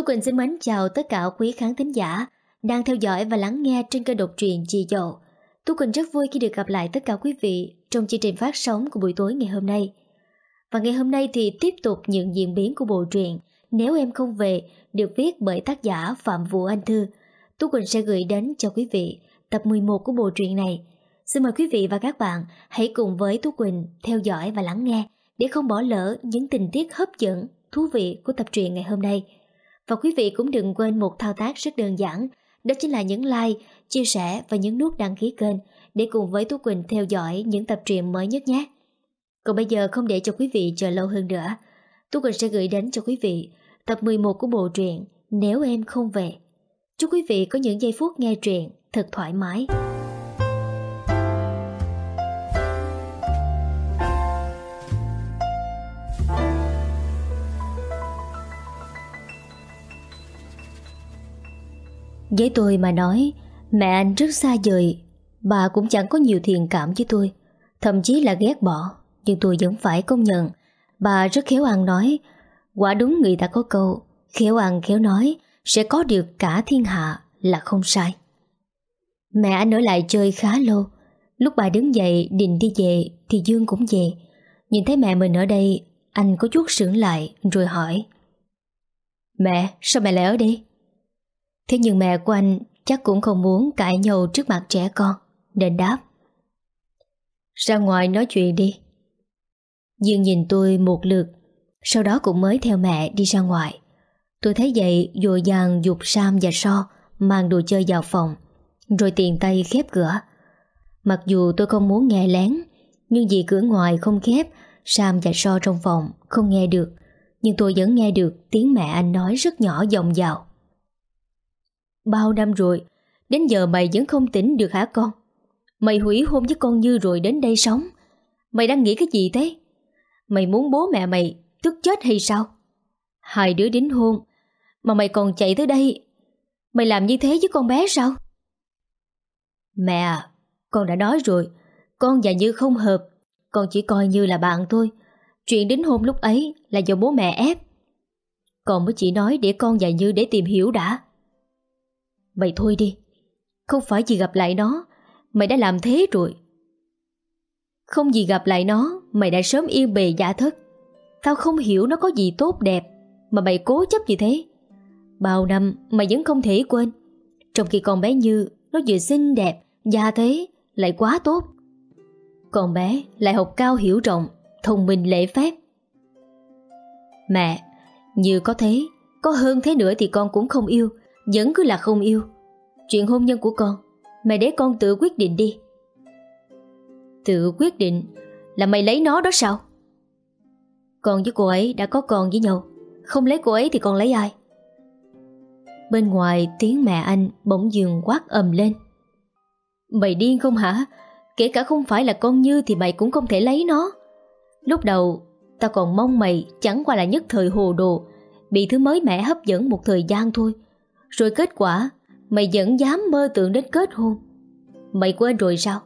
Tú Quỳnh xin mến chào tất cả quý khán thính giả đang theo dõi và lắng nghe trên kênh độc truyện Chị Dậu. Tú Quỳnh rất vui khi được gặp lại tất cả quý vị trong chương trình phát sóng của buổi tối ngày hôm nay. Và ngày hôm nay thì tiếp tục những diễn biến của bộ truyện Nếu em không về được viết bởi tác giả Phạm Vũ Anh Thư. Tú Quỳnh sẽ gửi đến cho quý vị tập 11 của bộ truyện này. Xin mời quý vị và các bạn hãy cùng với Tú Quỳnh theo dõi và lắng nghe để không bỏ lỡ những tình tiết hấp dẫn, thú vị của tập truyện ngày hôm nay. Và quý vị cũng đừng quên một thao tác rất đơn giản, đó chính là nhấn like, chia sẻ và nhấn nút đăng ký kênh để cùng với Tú Quỳnh theo dõi những tập truyện mới nhất nhé. Còn bây giờ không để cho quý vị chờ lâu hơn nữa, Tú Quỳnh sẽ gửi đến cho quý vị tập 11 của bộ truyện Nếu Em Không Về. Chúc quý vị có những giây phút nghe truyện thật thoải mái. Với tôi mà nói, mẹ anh rất xa vời, bà cũng chẳng có nhiều thiện cảm với tôi, thậm chí là ghét bỏ, nhưng tôi vẫn phải công nhận. Bà rất khéo ăn nói, quả đúng người ta có câu, khéo ăn khéo nói, sẽ có được cả thiên hạ là không sai. Mẹ anh ở lại chơi khá lâu, lúc bà đứng dậy định đi về thì Dương cũng về. Nhìn thấy mẹ mình ở đây, anh có chút sững lại rồi hỏi. Mẹ, sao mẹ lại ở đây? Thế nhưng mẹ của anh chắc cũng không muốn cãi nhau trước mặt trẻ con, nên đáp. Ra ngoài nói chuyện đi. Dương nhìn tôi một lượt, sau đó cũng mới theo mẹ đi ra ngoài. Tôi thấy vậy dội dàng dục Sam và So mang đồ chơi vào phòng, rồi tiền tay khép cửa. Mặc dù tôi không muốn nghe lén, nhưng vì cửa ngoài không khép, Sam và So trong phòng không nghe được, nhưng tôi vẫn nghe được tiếng mẹ anh nói rất nhỏ vòng vào. Bao năm rồi, Đến giờ mày vẫn không tỉnh được hả con? Mày hủy hôn với con Như rồi đến đây sống, Mày đang nghĩ cái gì thế? Mày muốn bố mẹ mày tức chết hay sao? Hai đứa đính hôn, Mà mày còn chạy tới đây, Mày làm như thế với con bé sao? Mẹ à Con đã nói rồi, Con và Như không hợp, Con chỉ coi như là bạn thôi. Chuyện đính hôn lúc ấy là do bố mẹ ép. Con mới chỉ nói để con và Như để tìm hiểu đã. Mày thôi đi. Không phải vì gặp lại nó Mày đã làm thế rồi. Không gì gặp lại nó Mày đã sớm yên bề giả thất. Tao không hiểu nó có gì tốt đẹp Mà mày cố chấp như thế. Bao năm mày vẫn không thể quên. Trong khi con bé Như Nó vừa xinh đẹp, già thế Lại quá tốt. Con bé lại học cao hiểu rộng Thông minh lễ phép. Mẹ Như có thế Có hơn thế nữa thì con cũng không yêu vẫn cứ là không yêu. Chuyện hôn nhân của con, Mày để con tự quyết định đi. Tự quyết định? Là mày lấy nó đó sao? Con với cô ấy đã có con với nhau. Không lấy cô ấy thì con lấy ai? Bên ngoài tiếng mẹ anh bỗng dường quát ầm lên. Mày điên không hả? Kể cả không phải là con Như Thì mày cũng không thể lấy nó. Lúc đầu Tao còn mong mày chẳng qua là nhất thời hồ đồ, Bị thứ mới mẻ hấp dẫn một thời gian thôi rồi kết quả, Mày vẫn dám mơ tưởng đến kết hôn. Mày quên rồi sao?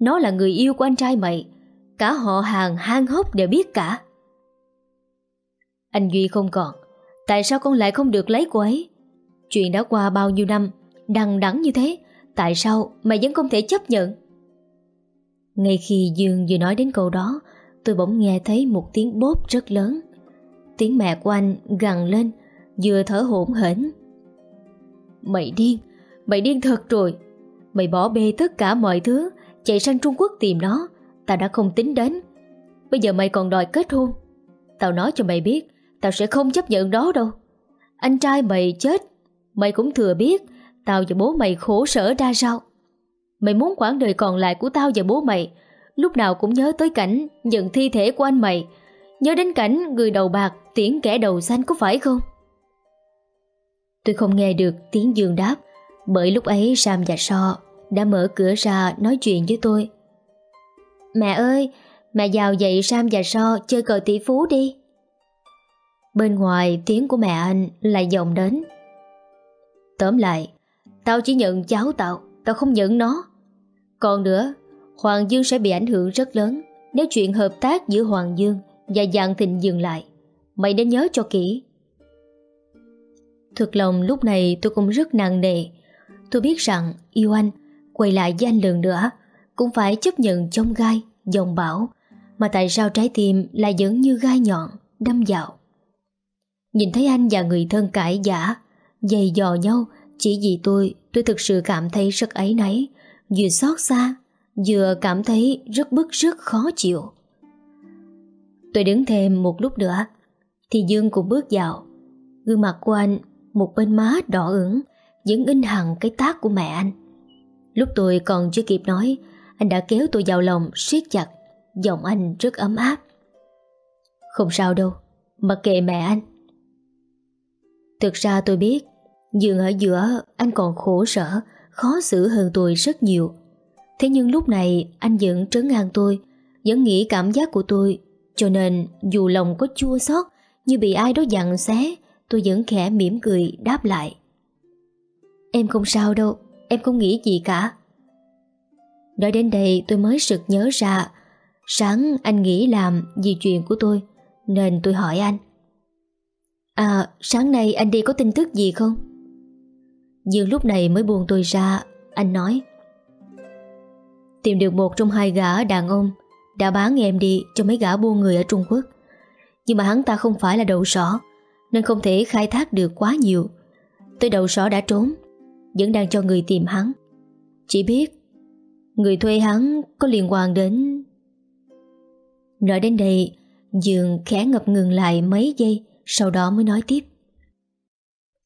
Nó là người yêu của anh trai mày. Cả họ hàng hang hốc đều biết cả. Anh Duy không còn. Tại sao con lại không được lấy cô ấy? Chuyện đã qua bao nhiêu năm, Đằng đẵng như thế, Tại sao mày vẫn không thể chấp nhận? Ngay khi Dương vừa nói đến câu đó, Tôi bỗng nghe thấy một tiếng bốp rất lớn. Tiếng mẹ của anh gằn lên, Vừa thở hổn hển Mày điên. Mày điên thật rồi. Mày bỏ bê tất cả mọi thứ, Chạy sang Trung Quốc tìm nó. Tao đã không tính đến. Bây giờ mày còn đòi kết hôn. Tao nói cho mày biết, Tao sẽ không chấp nhận đó đâu. Anh trai mày chết. Mày cũng thừa biết, Tao và bố mày khổ sở ra sao. Mày muốn quãng đời còn lại của tao và bố mày. Lúc nào cũng nhớ tới cảnh Nhận thi thể của anh mày. Nhớ đến cảnh người đầu bạc Tiễn kẻ đầu xanh có phải không? Tôi không nghe được tiếng Dương đáp, Bởi lúc ấy Sam và So Đã mở cửa ra nói chuyện với tôi. Mẹ ơi, Mẹ vào dậy Sam và So Chơi cờ tỷ phú đi. Bên ngoài tiếng của mẹ anh Lại vọng đến. Tóm lại, Tao chỉ nhận cháu tao Tao không nhận nó. Còn nữa, Hoàng Dương sẽ bị ảnh hưởng rất lớn Nếu chuyện hợp tác giữa Hoàng Dương Và Giang Thịnh dừng lại. Mày nên nhớ cho kỹ. Thực lòng lúc này tôi cũng rất nặng nề. Tôi biết rằng yêu anh Quay lại với anh lần nữa Cũng phải chấp nhận trong gai, dòng bão Mà tại sao trái tim lại vẫn như gai nhọn Đâm vào. Nhìn thấy anh và người thân cãi giả Dày dò nhau Chỉ vì tôi Tôi thực sự cảm thấy rất ấy nấy Vừa xót xa Vừa cảm thấy rất bức rất khó chịu. Tôi đứng thêm một lúc nữa Thì Dương cũng bước vào. Gương mặt của anh một bên má đỏ ửng Vẫn in hằn cái tác của mẹ anh. Lúc tôi còn chưa kịp nói, Anh đã kéo tôi vào lòng siết chặt, Giọng anh rất ấm áp. Không sao đâu, Mặc kệ mẹ anh. Thực ra tôi biết, dường ở giữa anh còn khổ sở, Khó xử hơn tôi rất nhiều. Thế nhưng lúc này anh vẫn trấn an tôi, Vẫn nghĩ cảm giác của tôi, Cho nên dù lòng có chua xót Như bị ai đó dặn xé Tôi vẫn khẽ mỉm cười, đáp lại. Em không sao đâu, Em không nghĩ gì cả. Nói đến đây, tôi mới sực nhớ ra, Sáng anh nghĩ làm vì chuyện của tôi, Nên tôi hỏi anh. À sáng nay anh đi có tin tức gì không? Dương lúc này mới buông tôi ra, Anh nói. Tìm được một trong hai gã đàn ông, Đã bán em đi cho mấy gã buôn người ở Trung Quốc. Nhưng mà hắn ta không phải là đầu sỏ. Nên không thể khai thác được quá nhiều. Tới đầu sỏ đã trốn, Vẫn đang cho người tìm hắn. Chỉ biết, Người thuê hắn có liên quan đến Nói đến đây, Dương khẽ ngập ngừng lại mấy giây, Sau đó mới nói tiếp.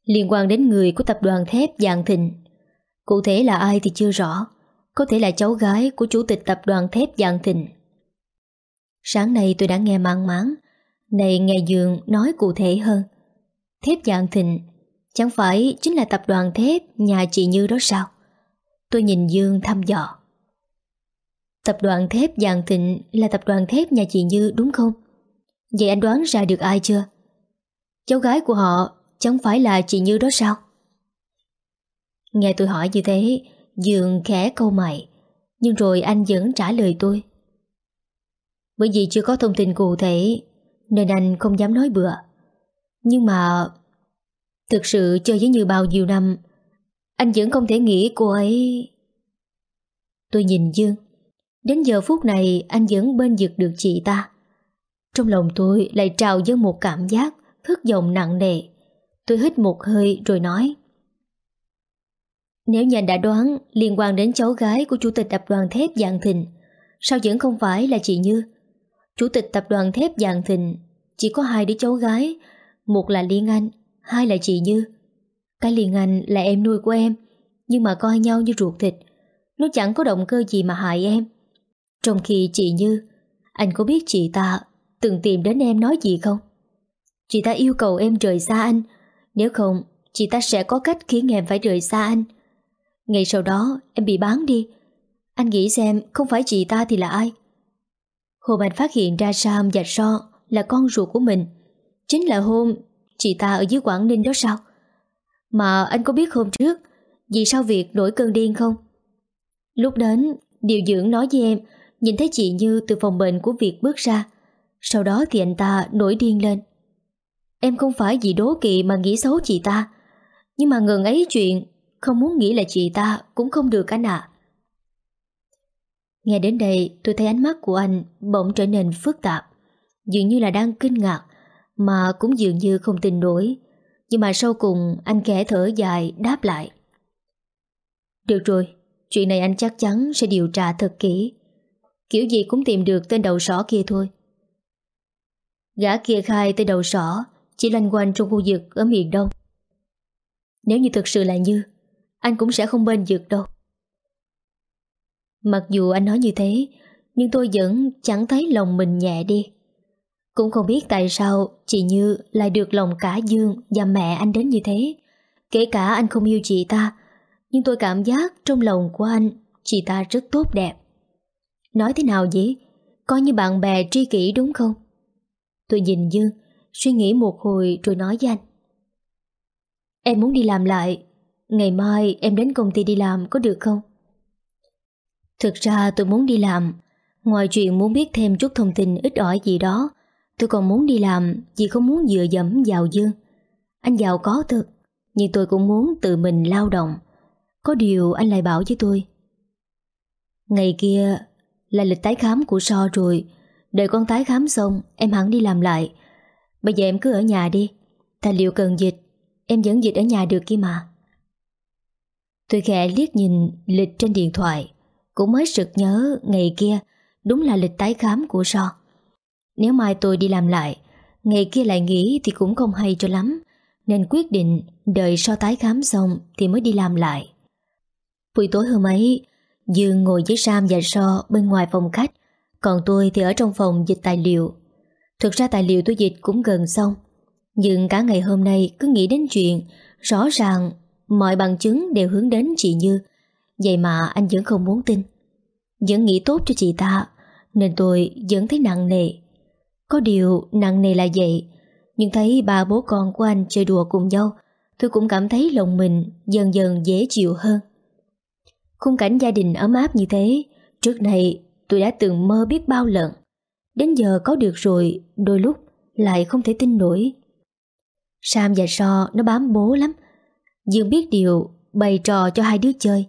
Liên quan đến người của tập đoàn thép Dạng Thịnh. Cụ thể là ai thì chưa rõ, Có thể là cháu gái của chủ tịch tập đoàn thép Dạng Thịnh. Sáng nay tôi đã nghe mang máng Này nghe Dương nói cụ thể hơn. Thép Dạng Thịnh Chẳng phải chính là tập đoàn thép nhà chị Như đó sao Tôi nhìn Dương thăm dò Tập đoàn thép Dạng Thịnh là tập đoàn thép nhà chị Như đúng không? Vậy anh đoán ra được ai chưa? Cháu gái của họ chẳng phải là chị Như đó sao? Nghe tôi hỏi như thế, Dương khẽ câu mày, nhưng rồi anh vẫn trả lời tôi. Bởi vì chưa có thông tin cụ thể, nên anh không dám nói bừa. Nhưng mà... Thực sự chơi với Như bao nhiêu năm, anh vẫn không thể nghĩ cô ấy... Tôi nhìn Dương. Đến giờ phút này anh vẫn bên giật được chị ta. Trong lòng tôi lại trào dâng một cảm giác thất vọng nặng nề. Tôi hít một hơi rồi nói Nếu nhà đã đoán liên quan đến cháu gái của chủ tịch tập đoàn thép Dạng Thịnh Sao vẫn không phải là chị Như Chủ tịch tập đoàn thép Dạng Thịnh Chỉ có hai đứa cháu gái một là Liên Anh Hai là chị Như Cái Liên Anh là em nuôi của em Nhưng mà coi nhau như ruột thịt Nó chẳng có động cơ gì mà hại em Trong khi chị Như Anh có biết chị ta từng tìm đến em nói gì không? Chị ta yêu cầu em rời xa anh nếu không, chị ta sẽ có cách khiến em phải rời xa anh. Ngày sau đó, em bị bán đi. Anh nghĩ xem không phải chị ta thì là ai? Hôm anh phát hiện ra Sam và So là con ruột của mình. Chính là hôm chị ta ở dưới Quảng Ninh đó sao? Mà anh có biết hôm trước vì sao việc nổi cơn điên không? Lúc đến, điều dưỡng nói với em nhìn thấy chị Như từ phòng bệnh của Việt bước ra. Sau đó thì anh ta nổi điên lên. Em không phải vì đố kỵ mà nghĩ xấu chị ta Nhưng mà ngừng ấy chuyện Không muốn nghĩ là chị ta Cũng không được anh ạ Nghe đến đây tôi thấy ánh mắt của anh Bỗng trở nên phức tạp Dường như là đang kinh ngạc mà cũng dường như không tin nổi Nhưng mà sau cùng anh khẽ thở dài Đáp lại Được rồi Chuyện này anh chắc chắn sẽ điều tra thật kỹ Kiểu gì cũng tìm được tên đầu sỏ kia thôi Gã kia khai tên đầu sỏ chỉ lanh quanh trong khu vực ở miền Đông. Nếu như thực sự là Như, anh cũng sẽ không bên vực đâu. Mặc dù anh nói như thế, nhưng tôi vẫn chẳng thấy lòng mình nhẹ đi. Cũng không biết tại sao chị Như lại được lòng cả Dương và mẹ anh đến như thế. Kể cả anh không yêu chị ta, nhưng tôi cảm giác trong lòng của anh, chị ta rất tốt đẹp. Nói thế nào vậy? Coi như bạn bè tri kỷ đúng không? Tôi nhìn Dương, Suy nghĩ một hồi rồi nói với anh Em muốn đi làm lại Ngày mai em đến công ty đi làm có được không? Thực ra tôi muốn đi làm Ngoài chuyện muốn biết thêm chút thông tin ít ỏi gì đó Tôi còn muốn đi làm, Vì không muốn dựa dẫm vào Dương. Anh giàu có thật, Nhưng tôi cũng muốn tự mình lao động. Có điều anh lại bảo với tôi, Ngày kia là lịch tái khám của So rồi, Đợi con tái khám xong, Em hẳn đi làm lại. Bây giờ em cứ ở nhà đi, Tài liệu cần dịch, Em vẫn dịch ở nhà được kia mà. Tôi khẽ liếc nhìn lịch trên điện thoại, Cũng mới sực nhớ ngày kia Đúng là lịch tái khám của So nếu mai tôi đi làm lại, Ngày kia lại nghỉ thì cũng không hay cho lắm. Nên quyết định Đợi So tái khám xong Thì mới đi làm lại. Buổi tối hôm ấy, Dương ngồi với Sam và So bên ngoài phòng khách, Còn tôi thì ở trong phòng dịch tài liệu. Thực ra tài liệu tôi dịch cũng gần xong, Nhưng cả ngày hôm nay cứ nghĩ đến chuyện Rõ ràng mọi bằng chứng đều hướng đến chị Như. Vậy mà anh vẫn không muốn tin. Vẫn nghĩ tốt cho chị ta, Nên tôi vẫn thấy nặng nề. Có điều, nặng nề là vậy. Nhưng thấy ba bố con của anh chơi đùa cùng nhau, Tôi cũng cảm thấy lòng mình dần dần dễ chịu hơn. Khung cảnh gia đình ấm áp như thế, Trước này tôi đã từng mơ biết bao lần. Đến giờ có được rồi, Đôi lúc lại không thể tin nổi. Sam và So, nó bám bố lắm. Dương biết điều, Bày trò cho hai đứa chơi.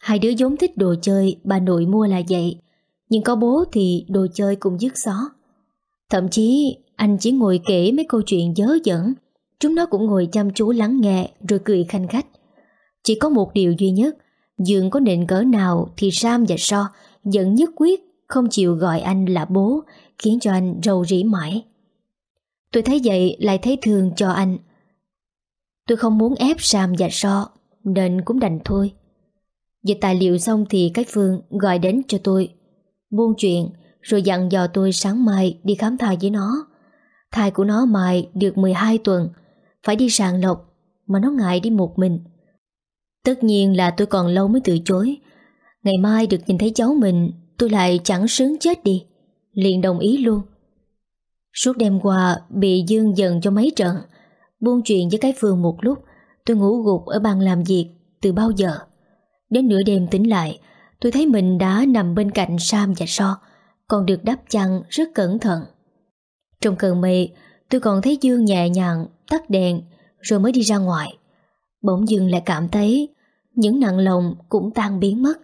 Hai đứa giống thích đồ chơi, Bà nội mua là vậy. Nhưng có bố thì đồ chơi cũng dứt xó. Thậm chí, anh chỉ ngồi kể mấy câu chuyện dớ dẫn Chúng nó cũng ngồi chăm chú lắng nghe Rồi cười khanh khách Chỉ có một điều duy nhất Dương có nịnh cỡ nào thì Sam và So vẫn nhất quyết không chịu gọi anh là bố, khiến cho anh rầu rĩ mãi. Tôi thấy vậy lại thấy thương cho anh. Tôi không muốn ép Sam và So, nên cũng đành thôi. Dịch tài liệu xong thì cái Phương gọi đến cho tôi. Buôn chuyện rồi dặn dò tôi sáng mai đi khám thai với nó. Thai của nó mai được 12 tuần, phải đi sàng lọc mà nó ngại đi một mình. Tất nhiên là tôi còn lâu mới từ chối. Ngày mai được nhìn thấy cháu mình Tôi lại chẳng sướng chết đi. Liền đồng ý luôn. Suốt đêm qua bị Dương dần cho mấy trận Buôn chuyện với cái phường một lúc Tôi ngủ gục ở bàn làm việc Từ bao giờ. Đến nửa đêm tỉnh lại Tôi thấy mình đã nằm bên cạnh Sam và So. Còn được đắp chăn rất cẩn thận Trong cơn mê, Tôi còn thấy Dương nhẹ nhàng, Tắt đèn, Rồi mới đi ra ngoài Bỗng dương lại cảm thấy những nặng lòng cũng tan biến mất.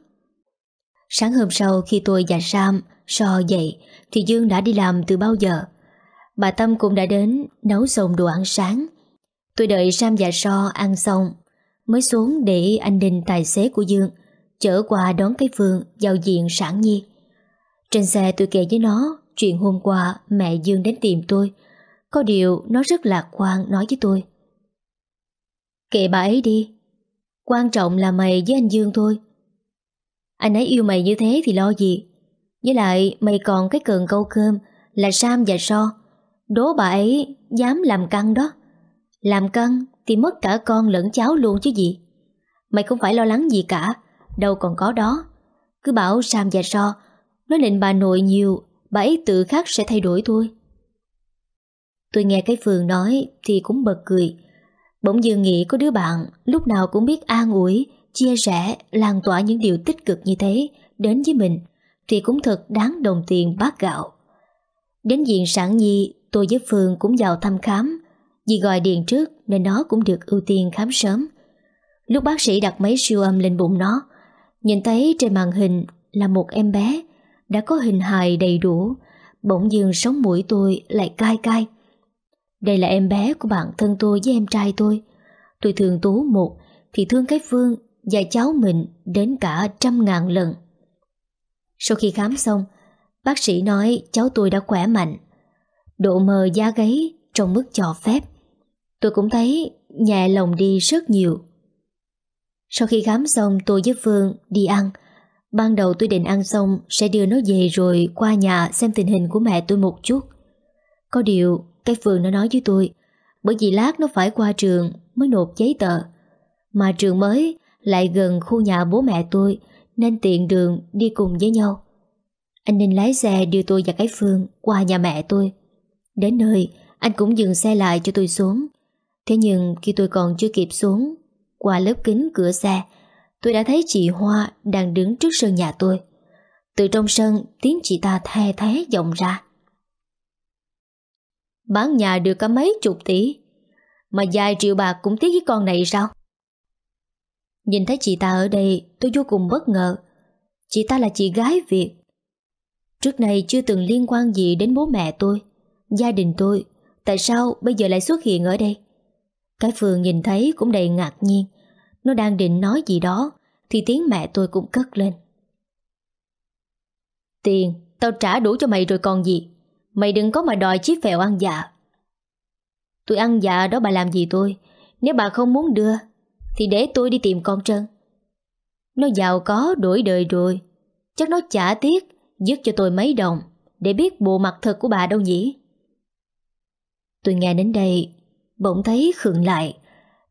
Sáng hôm sau khi tôi và Sam so dậy, thì Dương đã đi làm từ bao giờ. Bà Tâm cũng đã đến nấu xong đồ ăn sáng. Tôi đợi Sam và So ăn xong, mới xuống để anh đình tài xế của Dương chở qua đón cái Phương vào diện sản nhi. Trên xe tôi kể với nó, chuyện hôm qua mẹ Dương đến tìm tôi. Có điều nó rất lạc quan nói với tôi. Kệ bà ấy đi, Quan trọng là mày với anh Dương thôi. Anh ấy yêu mày như thế thì lo gì? Với lại mày còn cái cần câu cơm Là Sam và So. Đố bà ấy dám làm căng đó. Làm căng thì mất cả con lẫn cháu luôn chứ gì. Mày không phải lo lắng gì cả, Đâu còn có đó. Cứ bảo Sam và So Nói lên bà nội nhiều Bà ấy tự khắc sẽ thay đổi thôi Tôi nghe cái Phương nói Thì cũng bật cười Bỗng dưng nghĩ có đứa bạn lúc nào cũng biết an ủi, chia sẻ, lan tỏa những điều tích cực như thế đến với mình thì cũng thật đáng đồng tiền bát gạo. Đến diện sản nhi, tôi với Phương cũng vào thăm khám. Vì gọi điện trước nên nó cũng được ưu tiên khám sớm. Lúc bác sĩ đặt máy siêu âm lên bụng nó, nhìn thấy trên màn hình là một em bé đã có hình hài đầy đủ, bỗng dưng sống mũi tôi lại cay cay. Đây là em bé của bạn thân tôi với em trai tôi. Tôi thương Tú một thì thương cái Phương và cháu mình đến cả trăm ngàn lần. Sau khi khám xong, bác sĩ nói cháu tôi đã khỏe mạnh. Độ mờ da gáy trong mức cho phép. Tôi cũng thấy nhẹ lòng đi rất nhiều. Sau khi khám xong tôi với Phương đi ăn. Ban đầu tôi định ăn xong, sẽ đưa nó về rồi qua nhà xem tình hình của mẹ tôi một chút. Có điều, cái phường nó nói với tôi, Bởi vì lát nó phải qua trường Mới nộp giấy tờ. Mà trường mới lại gần khu nhà bố mẹ tôi, Nên tiện đường đi cùng với nhau. Anh nên lái xe đưa tôi và cái Phương Qua nhà mẹ tôi. Đến nơi, anh cũng dừng xe lại cho tôi xuống. Thế nhưng khi tôi còn chưa kịp xuống, Qua lớp kính cửa xe Tôi đã thấy chị Hoa đang đứng trước sân nhà tôi. Từ trong sân, tiếng chị ta the thế vọng ra. Bán nhà được cả mấy chục tỷ, Mà vài triệu bạc cũng tiếc với con này sao? Nhìn thấy chị ta ở đây, Tôi vô cùng bất ngờ. Chị ta là chị gái Việt. Trước này chưa từng liên quan gì đến bố mẹ tôi, Gia đình tôi. Tại sao bây giờ lại xuất hiện ở đây? Cái phường nhìn thấy cũng đầy ngạc nhiên. Nó đang định nói gì đó, Thì tiếng mẹ tôi cũng cất lên. Tiền, Tao trả đủ cho mày rồi còn gì. Mày đừng có mà đòi chiếc phèo ăn dạ. Tôi ăn dạ đó bà làm gì tôi? Nếu bà không muốn đưa, Thì để tôi đi tìm con Trân. Nó giàu có, đổi đời rồi. Chắc nó trả tiếc Dứt cho tôi mấy đồng Để biết bộ mặt thật của bà đâu nhỉ? Tôi nghe đến đây, Bỗng thấy khựng lại.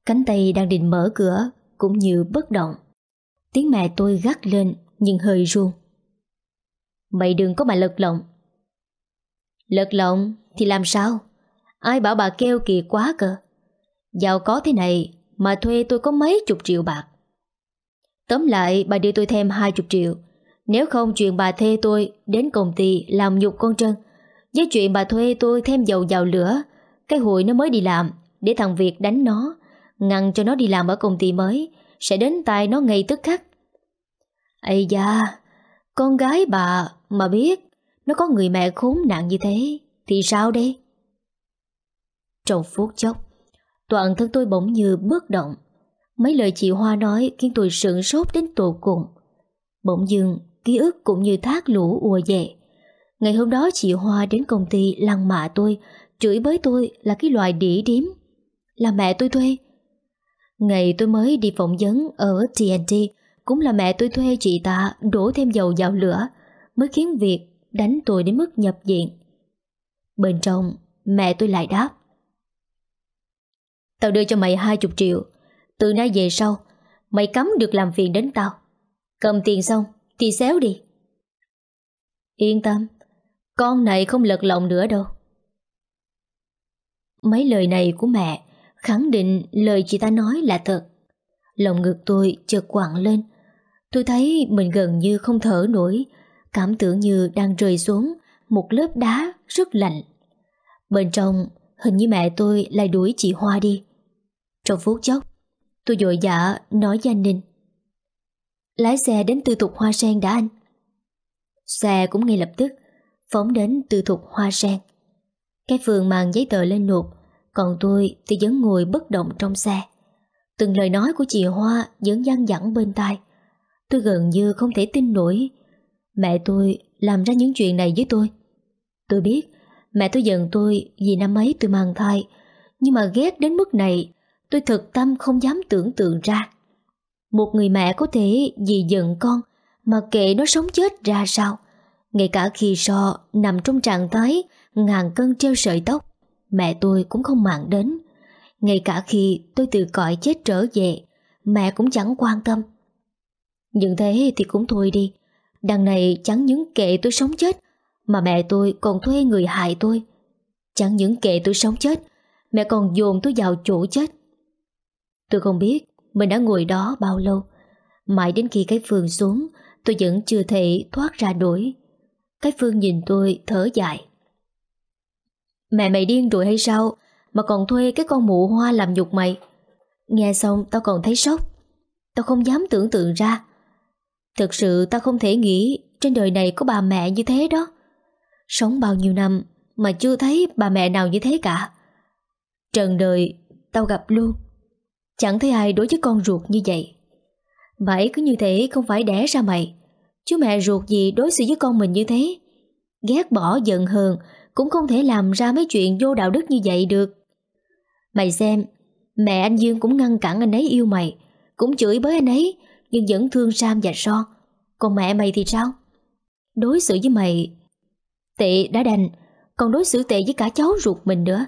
Cánh tay đang định mở cửa cũng như bất động. Tiếng mẹ tôi gắt lên, Nhưng hơi ruông Mày đừng có mà lật lọng. Lật lọng thì làm sao? Ai bảo bà kêu kỳ quá cơ? Giàu có thế này Mà thuê tôi có mấy chục triệu bạc. Tóm lại, bà đưa tôi thêm hai chục triệu. Nếu không chuyện bà thuê tôi Đến công ty làm nhục con Trân, Với chuyện bà thuê tôi thêm dầu vào lửa, Cái hội nó mới đi làm Để thằng Việt đánh nó Ngăn cho nó đi làm ở công ty mới, Sẽ đến tay nó ngay tức khắc. Ây da, Con gái bà mà biết Nó có người mẹ khốn nạn như thế Thì sao đây? Trong phút chốc, Toàn thân tôi bỗng như bất động. Mấy lời chị Hoa nói Khiến tôi sửng sốt đến tột cùng. Bỗng dưng, ký ức cũng như thác lũ ùa về. Ngày hôm đó chị Hoa đến công ty lăng mạ tôi, Chửi bới tôi là cái loài đỉ điếm. Là mẹ tôi thuê Ngày tôi mới đi phỏng vấn ở TNT Cũng là mẹ tôi thuê chị ta đổ thêm dầu vào lửa, Mới khiến việc đánh tôi đến mức nhập viện. Bên trong, mẹ tôi lại đáp. Tao đưa cho mày hai chục triệu. Từ nay về sau, Mày cấm được làm phiền đến tao. Cầm tiền xong, thì xéo đi. Yên tâm, Con này không lật lọng nữa đâu. Mấy lời này của mẹ Khẳng định lời chị ta nói là thật. Lòng ngực tôi chợt quặn lên. Tôi thấy mình gần như không thở nổi. Cảm tưởng như đang rơi xuống Một lớp đá rất lạnh. Bên trong, Hình như mẹ tôi lại đuổi chị Hoa đi. Trong phút chốc, Tôi dội dã nói với anh Ninh. Lái xe đến tư thục Hoa Sen đã anh. Xe cũng ngay lập tức Phóng đến tư thục Hoa Sen. Cái phường mang giấy tờ lên nộp còn tôi thì vẫn ngồi bất động trong xe. Từng lời nói của chị Hoa vẫn gian dẳng bên tai. Tôi gần như không thể tin nổi. Mẹ tôi làm ra những chuyện này với tôi. Tôi biết, Mẹ tôi giận tôi vì năm ấy tôi mang thai. Nhưng mà ghét đến mức này, Tôi thực tâm không dám tưởng tượng ra. Một người mẹ có thể vì giận con Mà kệ nó sống chết ra sao? Ngay cả khi so nằm trong trạng thái Ngàn cân treo sợi tóc. Mẹ tôi cũng không màng đến. Ngay cả khi tôi từ cõi chết trở về, Mẹ cũng chẳng quan tâm. Nhưng thế thì cũng thôi đi. Đằng này chẳng những kệ tôi sống chết, Mà mẹ tôi còn thuê người hại tôi. Chẳng những kệ tôi sống chết, Mẹ còn dồn tôi vào chỗ chết. Tôi không biết Mình đã ngồi đó bao lâu. Mãi đến khi cái phương xuống, Tôi vẫn chưa thể thoát ra đuổi Cái phương nhìn tôi thở dài. Mẹ mày điên rồi hay sao? Mà còn thuê cái con mụ hoa làm nhục mày. Nghe xong, tao còn thấy sốc. Tao không dám tưởng tượng ra. Thực sự tao không thể nghĩ Trên đời này có bà mẹ như thế đó. Sống bao nhiêu năm Mà chưa thấy bà mẹ nào như thế cả. Trần đời, Tao gặp luôn. Chẳng thấy ai đối với con ruột như vậy. Bảy cứ như thế không phải đẻ ra mày. Chứ mẹ ruột gì đối xử với con mình như thế? Ghét bỏ, giận hờn cũng không thể làm ra mấy chuyện vô đạo đức như vậy được Mày xem Mẹ anh Dương cũng ngăn cản anh ấy yêu mày Cũng chửi bới anh ấy nhưng vẫn thương Sam và Son. Còn mẹ mày thì sao? Đối xử với mày tệ đã đành, còn đối xử tệ với cả cháu ruột mình nữa.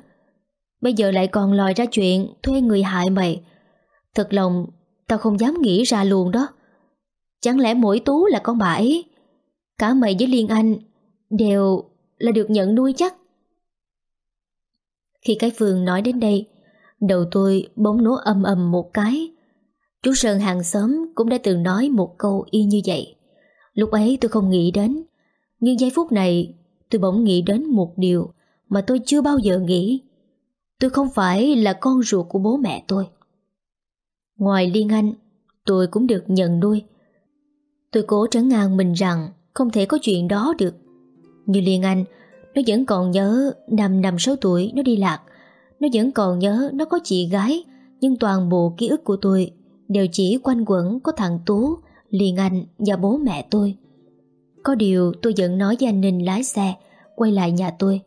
Bây giờ lại còn lòi ra chuyện thuê người hại mày. Thật lòng, tao không dám nghĩ ra luôn đó. Chẳng lẽ mỗi Tú là con bà ấy? Cả mày với Liên Anh đều là được nhận nuôi chắc. Khi cái Phương nói đến đây, đầu tôi bỗng nổ âm ầm một cái. Chú Sơn hàng xóm cũng đã từng nói một câu y như vậy. Lúc ấy tôi không nghĩ đến, nhưng giây phút này tôi bỗng nghĩ đến một điều mà tôi chưa bao giờ nghĩ. Tôi không phải là con ruột của bố mẹ tôi Ngoài Liên Anh Tôi cũng được nhận nuôi Tôi cố trấn ngang mình rằng Không thể có chuyện đó được như Liên Anh, Nó vẫn còn nhớ Năm năm sáu tuổi nó đi lạc. Nó vẫn còn nhớ nó có chị gái, Nhưng toàn bộ ký ức của tôi Đều chỉ quanh quẩn có thằng Tú, Liên Anh và bố mẹ tôi. Có điều tôi vẫn nói với anh Ninh lái xe, Quay lại nhà tôi.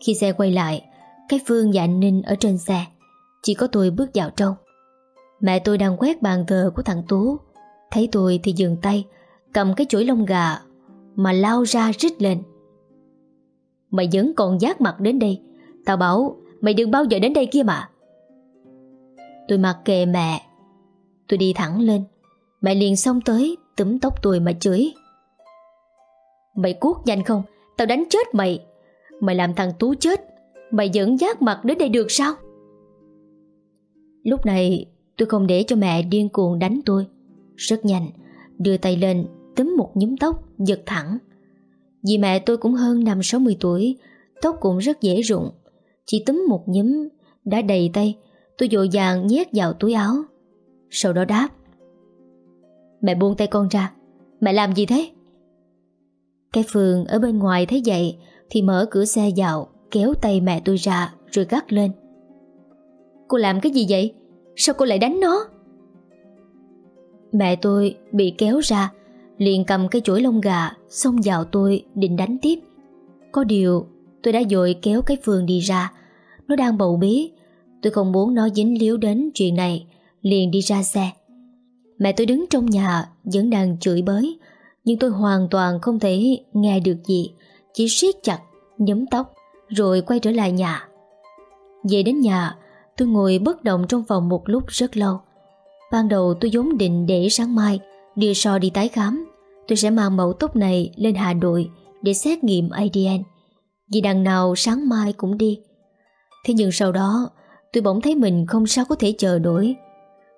Khi xe quay lại, Cái Phương và anh Ninh ở trên xe, Chỉ có tôi bước vào trong. Mẹ tôi đang quét bàn thờ của thằng Tú. Thấy tôi thì dừng tay, Cầm cái chuỗi lông gà mà lao ra rít lên. Mày vẫn còn giác mặt đến đây. Tao bảo, mày đừng bao giờ đến đây kia mà. Tôi mặc kệ mẹ. Tôi đi thẳng lên. Mẹ liền xông tới, Túm tóc tôi mà chửi. Mày cuốc nhanh không? Tao đánh chết mày. Mày làm thằng Tú chết. Mày vẫn giác mặt đến đây được sao? Lúc này, tôi không để cho mẹ điên cuồng đánh tôi. Rất nhanh, Đưa tay lên túm một nhúm tóc, Giật thẳng. Vì mẹ tôi cũng hơn năm 60 tuổi, Tóc cũng rất dễ rụng. Chỉ túm một nhúm Đã đầy tay, Tôi dội vàng nhét vào túi áo. Sau đó đáp, Mẹ buông tay con ra, Mẹ làm gì thế? Cái phường ở bên ngoài thấy vậy Thì mở cửa xe vào, Kéo tay mẹ tôi ra rồi gắt lên. Cô làm cái gì vậy? Sao cô lại đánh nó? Mẹ tôi bị kéo ra Liền cầm cái chuỗi lông gà Xông vào tôi định đánh tiếp. Có điều, tôi đã dội kéo cái Phương đi ra. Nó đang bầu bí Tôi không muốn nó dính líu đến chuyện này, Liền đi ra xe. Mẹ tôi đứng trong nhà, Vẫn đang chửi bới, Nhưng tôi hoàn toàn không thể nghe được gì. Chỉ siết chặt, Nhấm tóc, Rồi quay trở lại nhà. Về đến nhà, Tôi ngồi bất động trong phòng một lúc rất lâu. Ban đầu tôi vốn định để sáng mai, Đưa so đi tái khám. Tôi sẽ mang mẫu tóc này lên Hà Nội Để xét nghiệm ADN Vì đằng nào sáng mai cũng đi. Thế nhưng sau đó, Tôi bỗng thấy mình không sao có thể chờ nổi.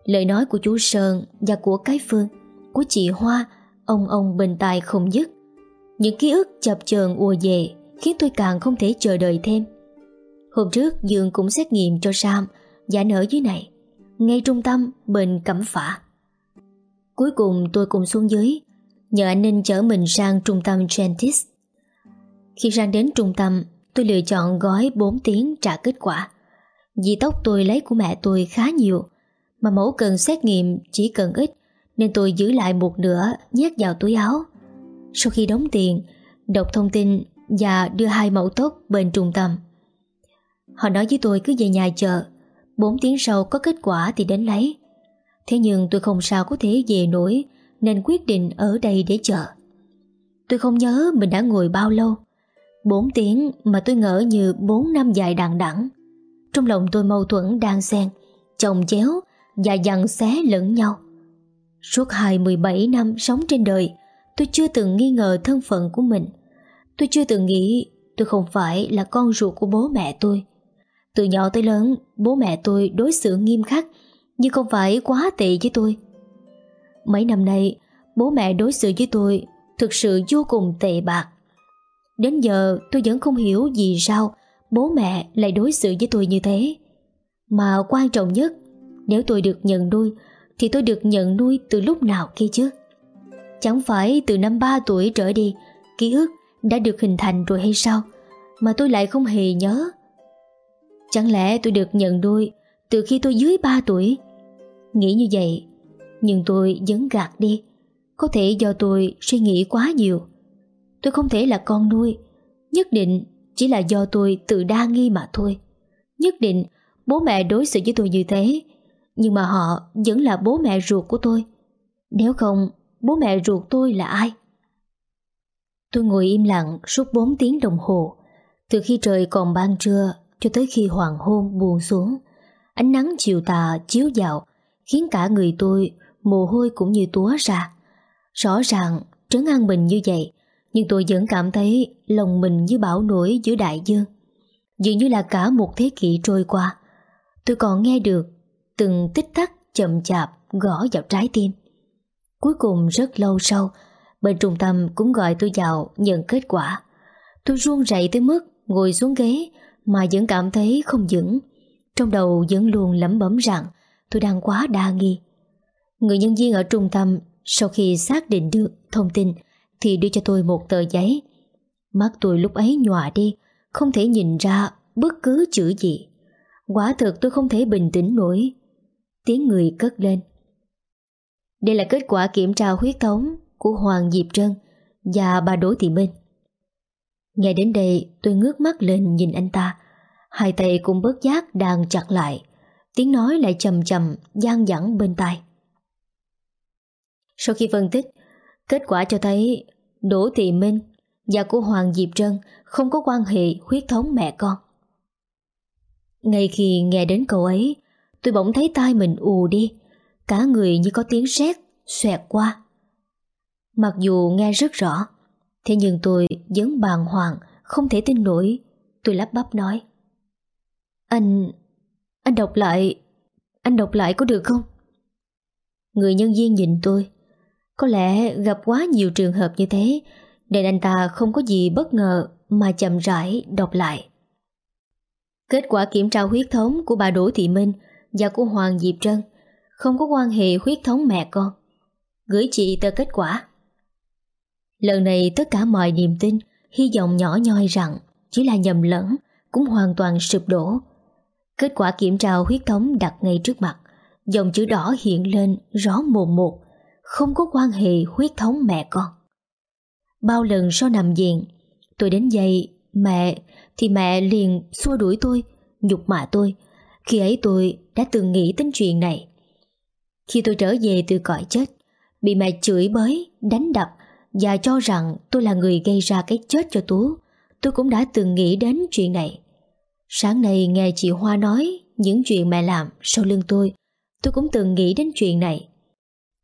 Lời nói của chú Sơn Và của cái Phương, Của chị Hoa, Ông ông bên tai không dứt. Những ký ức chập chờn ùa về Khiến tôi càng không thể chờ đợi thêm. Hôm trước, Dương cũng xét nghiệm cho Sam giả nở dưới này. Ngay trung tâm, bên cẩm phả. Cuối cùng tôi cùng xuống dưới Nhờ anh Ninh chở mình sang trung tâm Gentis. Khi sang đến trung tâm, Tôi lựa chọn gói 4 tiếng trả kết quả. Vì tóc tôi lấy của mẹ tôi khá nhiều, Mà mẫu cần xét nghiệm chỉ cần ít, Nên tôi giữ lại một nửa nhét vào túi áo. Sau khi đóng tiền, Đọc thông tin và đưa hai mẫu tóc bên trung tâm. Họ nói với tôi cứ về nhà chờ 4 tiếng sau có kết quả thì đến lấy. Thế nhưng tôi không sao có thể về nổi nên quyết định ở đây để chờ. Tôi không nhớ mình đã ngồi bao lâu. 4 tiếng mà tôi ngỡ như 4 năm dài đằng đẵng. Trong lòng tôi mâu thuẫn đang xen Chồng chéo và dằn xé lẫn nhau. Suốt 27 năm sống trên đời Tôi chưa từng nghi ngờ thân phận của mình. Tôi chưa từng nghĩ tôi không phải là con ruột của bố mẹ tôi. Từ nhỏ tới lớn, bố mẹ tôi đối xử nghiêm khắc, nhưng không phải quá tệ với tôi. Mấy năm nay, bố mẹ đối xử với tôi thực sự vô cùng tệ bạc. Đến giờ tôi vẫn không hiểu vì sao bố mẹ lại đối xử với tôi như thế. Mà quan trọng nhất, nếu tôi được nhận nuôi, thì tôi được nhận nuôi từ lúc nào kia chứ? Chẳng phải từ năm 3 tuổi trở đi, ký ức đã được hình thành rồi hay sao? Mà tôi lại không hề nhớ. Chẳng lẽ tôi được nhận nuôi Từ khi tôi dưới 3 tuổi Nghĩ như vậy nhưng tôi vẫn gạt đi. Có thể do tôi suy nghĩ quá nhiều. Tôi không thể là con nuôi. Nhất định chỉ là do tôi tự đa nghi mà thôi. Nhất định bố mẹ đối xử với tôi như thế. Nhưng mà họ vẫn là bố mẹ ruột của tôi. Nếu không, bố mẹ ruột tôi là ai? Tôi ngồi im lặng suốt 4 tiếng đồng hồ. Từ khi trời còn ban trưa cho tới khi hoàng hôn buông xuống. Ánh nắng chiều tà chiếu vào khiến cả người tôi mồ hôi cũng như túa ra. Rõ ràng trấn an mình như vậy nhưng tôi vẫn cảm thấy lòng mình như bão nổi giữa đại dương. Dường như là cả một thế kỷ trôi qua. Tôi còn nghe được từng tích tắc chậm chạp gõ vào trái tim. Cuối cùng rất lâu sau, bên trung tâm cũng gọi tôi vào nhận kết quả. Tôi run rẩy tới mức ngồi xuống ghế Mà vẫn cảm thấy không vững Trong đầu vẫn luôn lẩm bẩm rằng Tôi đang quá đa nghi Người nhân viên ở trung tâm, Sau khi xác định được thông tin, Thì đưa cho tôi một tờ giấy. Mắt tôi lúc ấy nhòa đi, Không thể nhìn ra bất cứ chữ gì. Quả thực tôi không thể bình tĩnh nổi. Tiếng người cất lên. Đây là kết quả kiểm tra huyết thống Của Hoàng Diệp Trân Và bà Đỗ Thị Minh. Nghe đến đây, tôi ngước mắt lên nhìn anh ta. Hai tay cũng bớt giác đang chặt lại. Tiếng nói lại chầm chầm gian dẳng bên tai. Sau khi phân tích Kết quả cho thấy Đỗ Thị Minh và của Hoàng Diệp Trân không có quan hệ huyết thống mẹ con. Ngay khi nghe đến câu ấy, tôi bỗng thấy tai mình ù đi, cả người như có tiếng sét xoẹt qua. Mặc dù nghe rất rõ, thế nhưng tôi vẫn bàng hoàng, không thể tin nổi. Tôi lắp bắp nói. Anh... anh đọc lại... anh đọc lại có được không? Người nhân viên nhìn tôi. Có lẽ gặp quá nhiều trường hợp như thế nên anh ta không có gì bất ngờ mà chậm rãi đọc lại. Kết quả kiểm tra huyết thống của bà Đỗ Thị Minh và của Hoàng Diệp Trân không có quan hệ huyết thống mẹ con. Gửi chị tờ kết quả. Lần này tất cả mọi niềm tin, hy vọng nhỏ nhoi rằng chỉ là nhầm lẫn, cũng hoàn toàn sụp đổ. Kết quả kiểm tra huyết thống đặt ngay trước mặt, dòng chữ đỏ hiện lên rõ mồm một, không có quan hệ huyết thống mẹ con. Bao lần sau nằm viện, Tôi đến dậy, Mẹ, Thì mẹ liền xua đuổi tôi, Nhục mạ tôi. Khi ấy tôi đã từng nghĩ đến chuyện này. Khi tôi trở về từ cõi chết, Bị mẹ chửi bới, Đánh đập Và cho rằng tôi là người gây ra cái chết cho Tú, Tôi cũng đã từng nghĩ đến chuyện này. Sáng nay nghe chị Hoa nói Những chuyện mẹ làm sau lưng tôi Tôi cũng từng nghĩ đến chuyện này.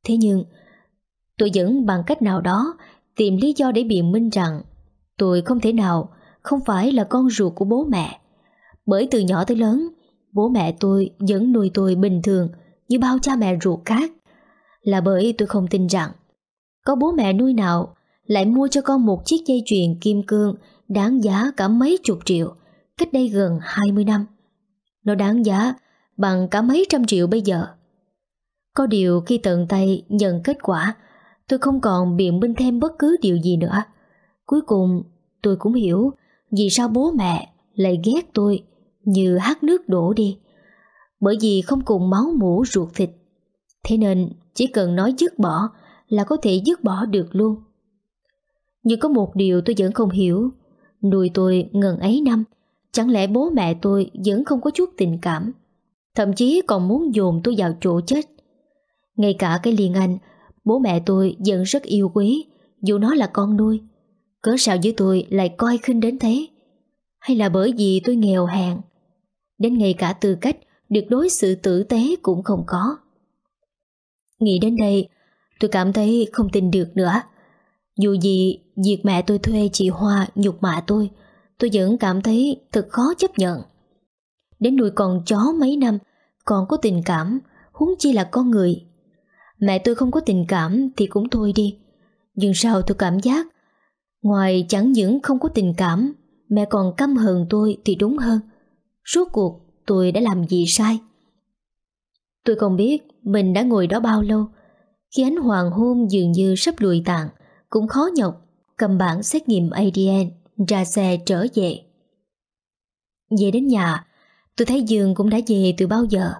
Thế nhưng Tôi vẫn bằng cách nào đó tìm lý do để biện minh rằng tôi không thể nào không phải là con ruột của bố mẹ. Bởi từ nhỏ tới lớn, bố mẹ tôi vẫn nuôi tôi bình thường như bao cha mẹ ruột khác. Là bởi tôi không tin rằng có bố mẹ nuôi nào lại mua cho con một chiếc dây chuyền kim cương đáng giá cả mấy chục triệu cách đây gần 20 năm. Nó đáng giá bằng cả mấy trăm triệu bây giờ. Có điều khi tận tay nhận kết quả Tôi không còn biện minh thêm bất cứ điều gì nữa. Cuối cùng, tôi cũng hiểu Vì sao bố mẹ lại ghét tôi Như hát nước đổ đi. Bởi vì không cùng máu mũ ruột thịt. Thế nên, chỉ cần nói dứt bỏ Là có thể dứt bỏ được luôn. Nhưng có một điều tôi vẫn không hiểu. Nuôi tôi ngần ấy năm, Chẳng lẽ bố mẹ tôi vẫn không có chút tình cảm? Thậm chí còn muốn dồn tôi vào chỗ chết. Ngay cả cái liền anh Bố mẹ tôi vẫn rất yêu quý, Dù nó là con nuôi. Cớ sao với tôi lại coi khinh đến thế? Hay là bởi vì tôi nghèo hèn? Đến ngay cả tư cách Được đối xử tử tế cũng không có. Nghĩ đến đây, Tôi cảm thấy không tin được nữa. Dù gì Việc mẹ tôi thuê chị Hoa nhục mạ tôi Tôi vẫn cảm thấy thật khó chấp nhận. Đến nuôi con chó mấy năm, Còn có tình cảm, Huống chi là con người Mẹ tôi không có tình cảm thì cũng thôi đi. Nhưng sao tôi cảm giác Ngoài chẳng những không có tình cảm, Mẹ còn căm hờn tôi thì đúng hơn. Suốt cuộc tôi đã làm gì sai? Tôi không biết mình đã ngồi đó bao lâu, Khi ánh hoàng hôn dường như sắp lùi tàn Cũng khó nhọc Cầm bản xét nghiệm ADN Ra xe trở về. Về đến nhà, Tôi thấy Dương cũng đã về từ bao giờ.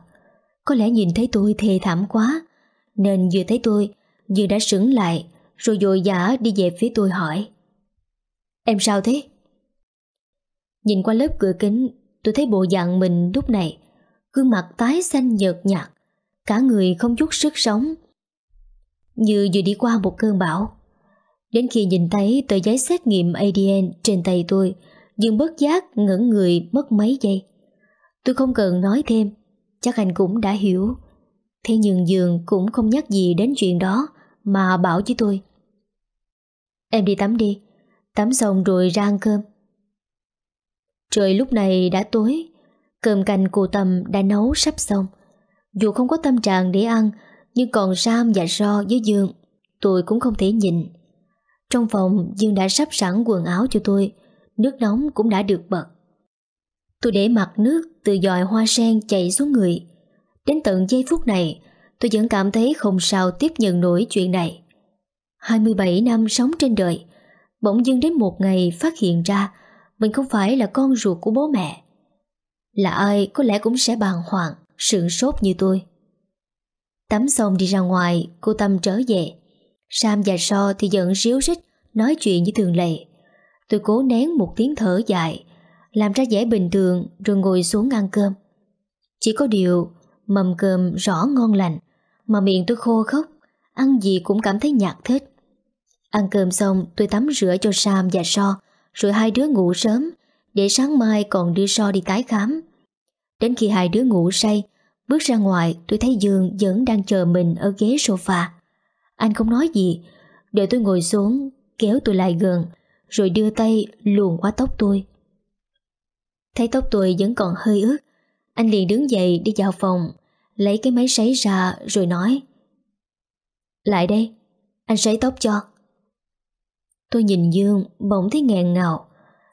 Có lẽ nhìn thấy tôi thề thảm quá nên vừa thấy tôi, vừa đã sững lại, Rồi dội dã đi về phía tôi hỏi. Em sao thế? Nhìn qua lớp cửa kính, Tôi thấy bộ dạng mình lúc này, Gương mặt tái xanh nhợt nhạt, Cả người không chút sức sống. Như vừa đi qua một cơn bão. Đến khi nhìn thấy tờ giấy xét nghiệm ADN trên tay tôi Dương bất giác ngẩn người mất mấy giây. Tôi không cần nói thêm, Chắc anh cũng đã hiểu. Thế nhưng Dương cũng không nhắc gì đến chuyện đó, Mà bảo với tôi. Em đi tắm đi, Tắm xong rồi ra ăn cơm. Trời lúc này đã tối, Cơm canh cô Tâm đã nấu sắp xong. Dù không có tâm trạng để ăn, Nhưng còn Sam và So với Dương, Tôi cũng không thể nhịn. Trong phòng, Dương đã sắp sẵn quần áo cho tôi, Nước nóng cũng đã được bật. Tôi để mặt nước từ dòi hoa sen chảy xuống người. Đến tận giây phút này, tôi vẫn cảm thấy không sao tiếp nhận nổi chuyện này. 27 năm sống trên đời, bỗng dưng đến một ngày phát hiện ra mình không phải là con ruột của bố mẹ. Là ai có lẽ cũng sẽ bàng hoàng, sượng sốt như tôi. Tắm xong đi ra ngoài, cô Tâm trở về. Sam và So thì giận ríu rít, nói chuyện như thường lệ. Tôi cố nén một tiếng thở dài, làm ra vẻ bình thường rồi ngồi xuống ăn cơm. Chỉ có điều, mầm cơm rõ ngon lành, mà miệng tôi khô khốc, ăn gì cũng cảm thấy nhạt thết. Ăn cơm xong tôi tắm rửa cho Sam và So, rồi hai đứa ngủ sớm, để sáng mai còn đưa So đi tái khám. Đến khi hai đứa ngủ say, bước ra ngoài tôi thấy Dương vẫn đang chờ mình ở ghế sofa. Anh không nói gì, đợi tôi ngồi xuống, kéo tôi lại gần, rồi đưa tay luồn qua tóc tôi. Thấy tóc tôi vẫn còn hơi ướt, anh liền đứng dậy đi vào phòng, lấy cái máy sấy ra rồi nói Lại đây, anh sấy tóc cho. Tôi nhìn Dương bỗng thấy nghẹn ngào.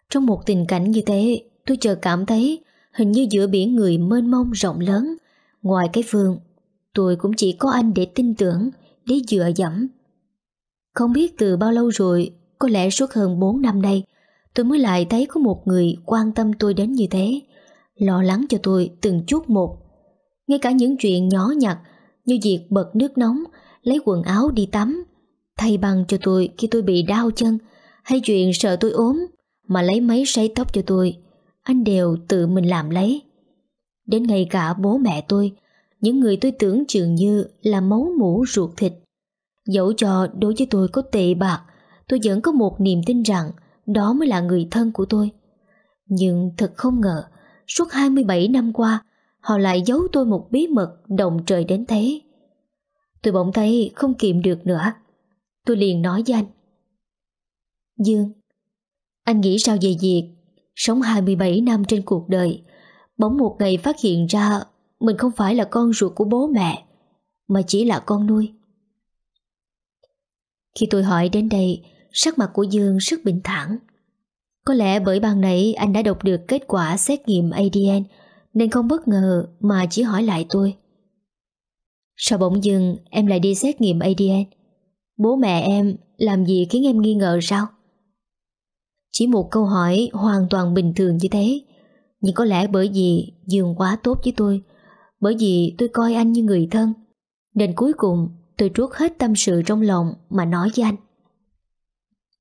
Trong một tình cảnh như thế, tôi chợt cảm thấy hình như giữa biển người mênh mông rộng lớn. Ngoài cái phương, tôi cũng chỉ có anh để tin tưởng, để dựa dẫm. Không biết từ bao lâu rồi, có lẽ suốt hơn 4 năm nay, tôi mới lại thấy có một người quan tâm tôi đến như thế, lo lắng cho tôi từng chút một. Ngay cả những chuyện nhỏ nhặt như việc bật nước nóng, lấy quần áo đi tắm, thay băng cho tôi khi tôi bị đau chân, hay chuyện sợ tôi ốm, mà lấy máy sấy tóc cho tôi, anh đều tự mình làm lấy. Đến ngay cả bố mẹ tôi, những người tôi tưởng chừng như là máu mũ ruột thịt. Dẫu cho đối với tôi có tệ bạc, tôi vẫn có một niềm tin rằng đó mới là người thân của tôi. Nhưng thật không ngờ, suốt 27 năm qua, họ lại giấu tôi một bí mật động trời đến thế. Tôi bỗng thấy không kiềm được nữa. Tôi liền nói với anh. Dương, anh nghĩ sao về việc sống 27 năm trên cuộc đời, bỗng một ngày phát hiện ra mình không phải là con ruột của bố mẹ, mà chỉ là con nuôi. Khi tôi hỏi đến đây, sắc mặt của Dương rất bình thản. Có lẽ bởi ban nãy anh đã đọc được kết quả xét nghiệm ADN nên không bất ngờ mà chỉ hỏi lại tôi. Sao bỗng dưng em lại đi xét nghiệm ADN? Bố mẹ em làm gì khiến em nghi ngờ sao? Chỉ một câu hỏi hoàn toàn bình thường như thế Nhưng có lẽ bởi vì Dương quá tốt với tôi, Bởi vì tôi coi anh như người thân, Nên cuối cùng tôi trút hết tâm sự trong lòng mà nói với anh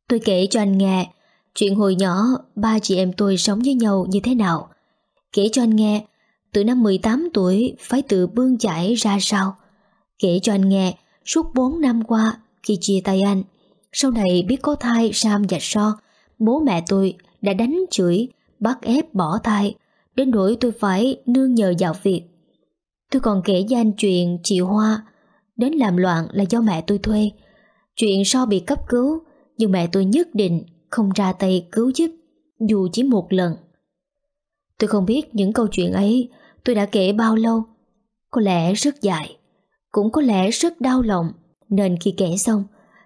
Tôi kể cho anh nghe Chuyện hồi nhỏ ba chị em tôi sống với nhau như thế nào Kể cho anh nghe, Từ năm 18 tuổi phải tự bươn chải ra sao? Kể cho anh nghe, Suốt 4 năm qua, khi chia tay anh, Sau này biết có thai Sam và So Bố mẹ tôi đã đánh chửi, Bắt ép bỏ thai, Đến nỗi tôi phải nương nhờ vào việc. Tôi còn kể với anh chuyện chị Hoa, Đến làm loạn là do mẹ tôi thuê. Chuyện So bị cấp cứu, Nhưng mẹ tôi nhất định không ra tay cứu giúp, Dù chỉ một lần. Tôi không biết những câu chuyện ấy Tôi đã kể bao lâu. Có lẽ rất dài, Cũng có lẽ rất đau lòng. Nên khi kể xong,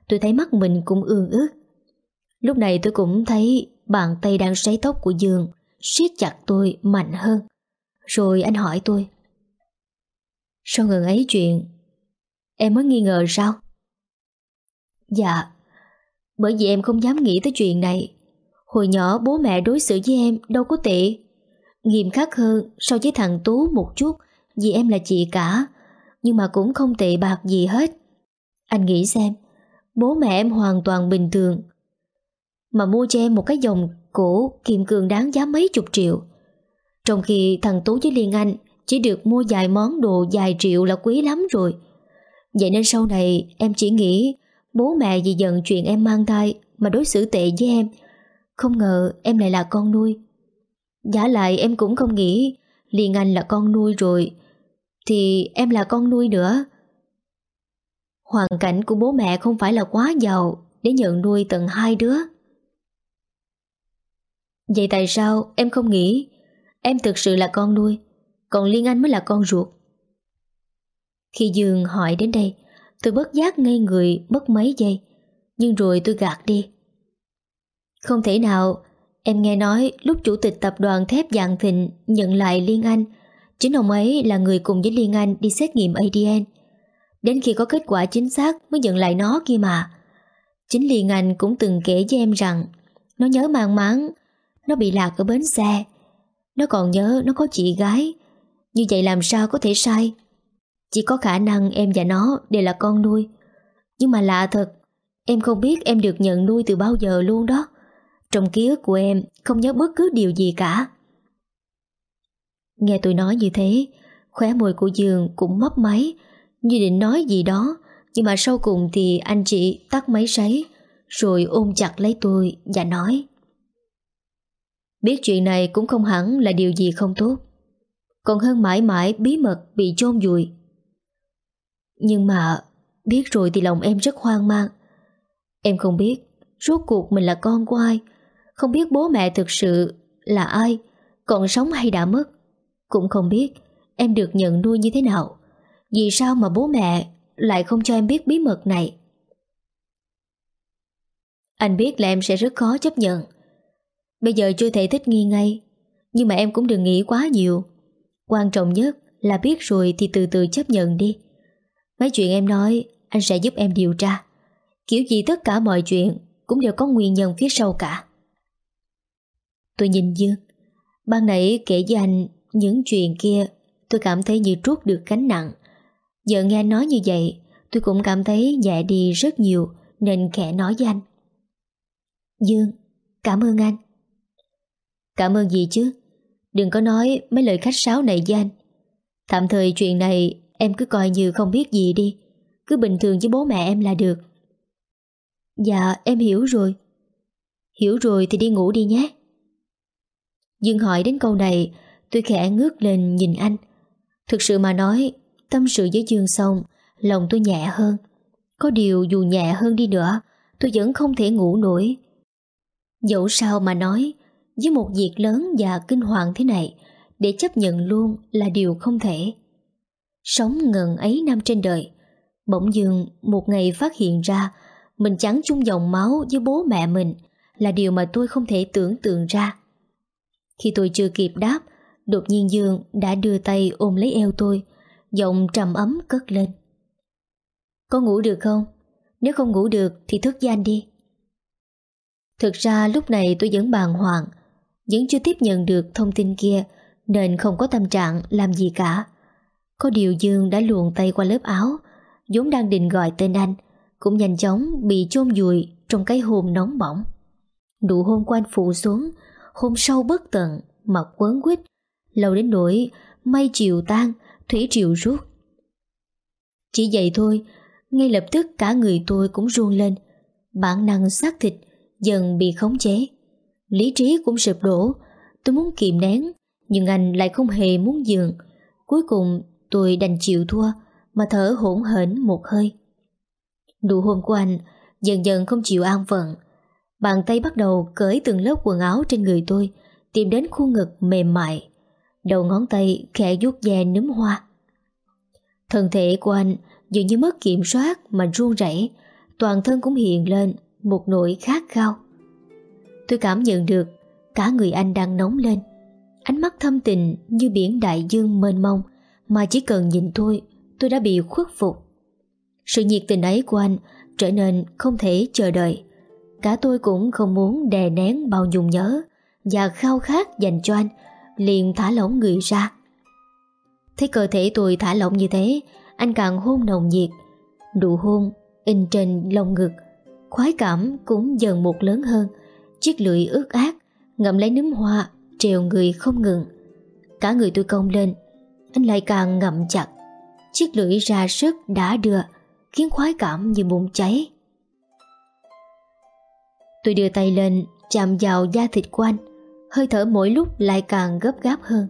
Tôi thấy mắt mình cũng ương ướt Lúc này tôi cũng thấy Bàn tay đang sấy tóc của Dương siết chặt tôi mạnh hơn. Rồi anh hỏi tôi, Sao ngừng ấy chuyện? Em mới nghi ngờ sao? Dạ Bởi vì em không dám nghĩ tới chuyện này. Hồi nhỏ bố mẹ đối xử với em Đâu có tệ. Nghiêm khắc hơn so với thằng Tú một chút, Vì em là chị cả, Nhưng mà cũng không tệ bạc gì hết. Anh nghĩ xem, Bố mẹ em hoàn toàn bình thường. Mà mua cho em một cái dòng cổ Kim cương đáng giá mấy chục triệu. Trong khi thằng Tú với Liên Anh Chỉ được mua vài món đồ vài triệu là quý lắm rồi. Vậy nên sau này em chỉ nghĩ Bố mẹ vì giận chuyện em mang thai Mà đối xử tệ với em. Không ngờ em lại là con nuôi. Giả lại em cũng không nghĩ Liên Anh là con nuôi rồi, Thì em là con nuôi nữa. Hoàn cảnh của bố mẹ không phải là quá giàu Để nhận nuôi tận hai đứa. Vậy tại sao em không nghĩ Em thực sự là con nuôi, Còn Liên Anh mới là con ruột? Khi Dương hỏi đến đây, Tôi bất giác ngây người mất mấy giây, Nhưng rồi tôi gạt đi. Không thể nào Em nghe nói lúc chủ tịch tập đoàn thép Dạng Thịnh nhận lại Liên Anh, chính ông ấy là người cùng với Liên Anh đi xét nghiệm ADN. Đến khi có kết quả chính xác mới nhận lại nó kia mà. Chính Liên Anh cũng từng kể với em rằng nó nhớ mang máng, nó bị lạc ở bến xe. Nó còn nhớ nó có chị gái. Như vậy làm sao có thể sai? Chỉ có khả năng em và nó đều là con nuôi. Nhưng mà lạ thật, em không biết em được nhận nuôi từ bao giờ luôn đó. Trong ký ức của em không nhớ bất cứ điều gì cả. Nghe tôi nói như thế, khóe môi của Dương cũng mấp máy, như định nói gì đó, nhưng mà sau cùng thì anh chị tắt máy sấy, rồi ôm chặt lấy tôi và nói. Biết chuyện này cũng không hẳn là điều gì không tốt Còn hơn mãi mãi bí mật bị chôn vùi. Nhưng mà biết rồi thì lòng em rất hoang mang. Em không biết Rốt cuộc mình là con của ai không biết bố mẹ thực sự là ai, Còn sống hay đã mất. Cũng không biết em được nhận nuôi như thế nào, Vì sao mà bố mẹ lại không cho em biết bí mật này. Anh biết là em sẽ rất khó chấp nhận. Bây giờ chưa thể thích nghi ngay, Nhưng mà em cũng đừng nghĩ quá nhiều. Quan trọng nhất là biết rồi thì từ từ chấp nhận đi. Mấy chuyện em nói, Anh sẽ giúp em điều tra. Kiểu gì tất cả mọi chuyện Cũng đều có nguyên nhân phía sau cả. Tôi nhìn Dương. Ban nãy kể với anh Những chuyện kia, Tôi cảm thấy như trút được gánh nặng. Giờ nghe anh nói như vậy, Tôi cũng cảm thấy nhẹ đi rất nhiều, Nên khẽ nói với anh. Dương, Cảm ơn anh. Cảm ơn gì chứ? Đừng có nói mấy lời khách sáo này với anh. Tạm thời chuyện này Em cứ coi như không biết gì đi. Cứ bình thường với bố mẹ em là được. Dạ em hiểu rồi. Hiểu rồi thì đi ngủ đi nhé. Dương hỏi đến câu này, Tôi khẽ ngước lên nhìn anh. Thực sự mà nói, Tâm sự với Dương xong, Lòng tôi nhẹ hơn. Có điều dù nhẹ hơn đi nữa, Tôi vẫn không thể ngủ nổi. Dẫu sao mà nói, với một việc lớn và kinh hoàng thế này, Để chấp nhận luôn là điều không thể. Sống ngần ấy năm trên đời, Bỗng dưng một ngày phát hiện ra Mình chẳng chung dòng máu với bố mẹ mình Là điều mà tôi không thể tưởng tượng ra. Khi tôi chưa kịp đáp, Đột nhiên Dương đã đưa tay ôm lấy eo tôi, Giọng trầm ấm cất lên. Có ngủ được không? Nếu không ngủ được thì thức với anh đi. Thực ra lúc này tôi vẫn bàng hoàng, vẫn chưa tiếp nhận được thông tin kia, Nên không có tâm trạng làm gì cả. Có điều Dương đã luồn tay qua lớp áo, vốn đang định gọi tên anh, Cũng nhanh chóng bị chôn vùi Trong cái hồn nóng bỏng. Nụ hôn của anh phụ xuống Hôn sâu bất tận mà quấn quýt, Lâu đến nỗi mây chiều tan, Thủy triều rút. Chỉ vậy thôi, Ngay lập tức cả người tôi cũng run lên. Bản năng xác thịt Dần bị khống chế. Lý trí cũng sụp đổ. Tôi muốn kìm nén, Nhưng anh lại không hề muốn dừng Cuối cùng tôi đành chịu thua, Mà thở hỗn hển một hơi. Nụ hôn của anh Dần dần không chịu an phận. Bàn tay bắt đầu cởi từng lớp quần áo trên người tôi Tìm đến khu ngực mềm mại Đầu ngón tay khẽ vuốt ve nấm hoa Thân thể của anh dường như mất kiểm soát mà run rẩy, toàn thân cũng hiện lên một nỗi khát khao. Tôi cảm nhận được cả người anh đang nóng lên. Ánh mắt thâm tình như biển đại dương mênh mông mà chỉ cần nhìn tôi, tôi đã bị khuất phục. Sự nhiệt tình ấy của anh trở nên không thể chờ đợi. Cả tôi cũng không muốn đè nén bao nhung nhớ và khao khát dành cho anh, liền thả lỏng người ra. Thấy cơ thể tôi thả lỏng như thế, anh càng hôn nồng nhiệt. Nụ hôn in trên lồng ngực, khoái cảm cũng dần một lớn hơn, Chiếc lưỡi ướt át Ngậm lấy nấm hoa Trèo người không ngừng Cả người tôi cong lên Anh lại càng ngậm chặt Chiếc lưỡi ra sức đã đưa Khiến khoái cảm như bụng cháy Tôi đưa tay lên Chạm vào da thịt của anh. Hơi thở mỗi lúc lại càng gấp gáp hơn.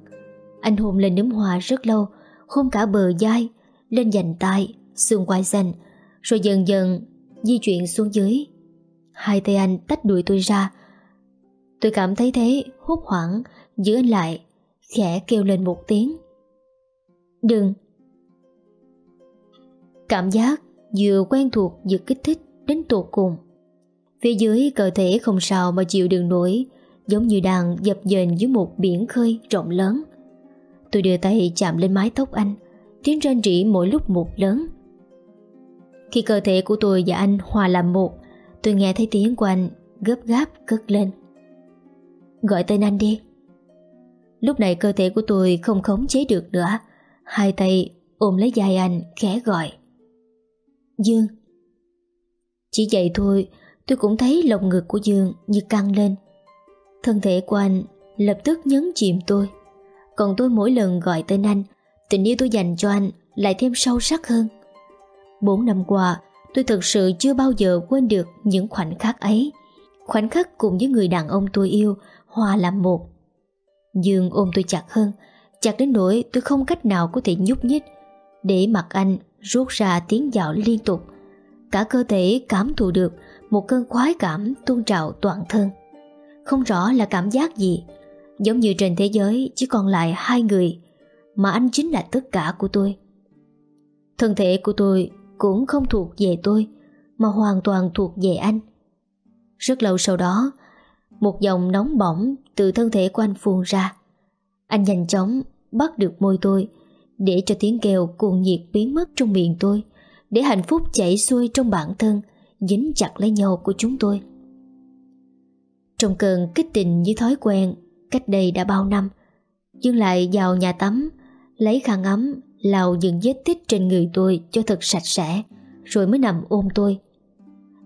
Anh hôn lên nấm hoa rất lâu Hôn cả bờ vai Lên dành tay, xương quai xanh Rồi dần dần di chuyển xuống dưới. Hai tay anh tách đuổi tôi ra. Tôi cảm thấy thế hốt hoảng Giữ anh lại Khẽ kêu lên một tiếng. Đừng. Cảm giác vừa quen thuộc vừa kích thích đến tột cùng. Phía dưới cơ thể không sao mà chịu đựng nổi, Giống như đang dập dềnh dưới một biển khơi rộng lớn. Tôi đưa tay chạm lên mái tóc anh Tiếng rên rỉ mỗi lúc một lớn. Khi cơ thể của tôi và anh hòa làm một, Tôi nghe thấy tiếng của anh gấp gáp cất lên. Gọi tên anh đi. Lúc này cơ thể của tôi không khống chế được nữa, Hai tay ôm lấy dài anh khẽ gọi. Dương. Chỉ vậy thôi Tôi cũng thấy lồng ngực của Dương như căng lên. Thân thể của anh lập tức nhấn chìm tôi. Còn tôi mỗi lần gọi tên anh, Tình yêu tôi dành cho anh lại thêm sâu sắc hơn. Bốn năm qua, Tôi thực sự chưa bao giờ quên được những khoảnh khắc ấy. Khoảnh khắc cùng với người đàn ông tôi yêu Hòa làm một. Dương ôm tôi chặt hơn, Chặt đến nỗi tôi không cách nào có thể nhúc nhích, Để mặt anh rút ra tiếng dạo liên tục. Cả cơ thể cảm thụ được một cơn khoái cảm tuôn trào toàn thân. Không rõ là cảm giác gì, Giống như trên thế giới chỉ còn lại hai người, Mà anh chính là tất cả của tôi. Thân thể của tôi cũng không thuộc về tôi, Mà hoàn toàn thuộc về anh. Rất lâu sau đó, Một dòng nóng bỏng từ thân thể của anh phun ra. Anh nhanh chóng bắt được môi tôi, Để cho tiếng kêu cuồng nhiệt biến mất trong miệng tôi, Để hạnh phúc chảy xuôi trong bản thân. Dính chặt lấy nhau của chúng tôi. Trong cơn kích tình như thói quen Cách đây đã bao năm, Dương lại vào nhà tắm, Lấy khăn ấm, lau những vết tích trên người tôi cho thật sạch sẽ, Rồi mới nằm ôm tôi.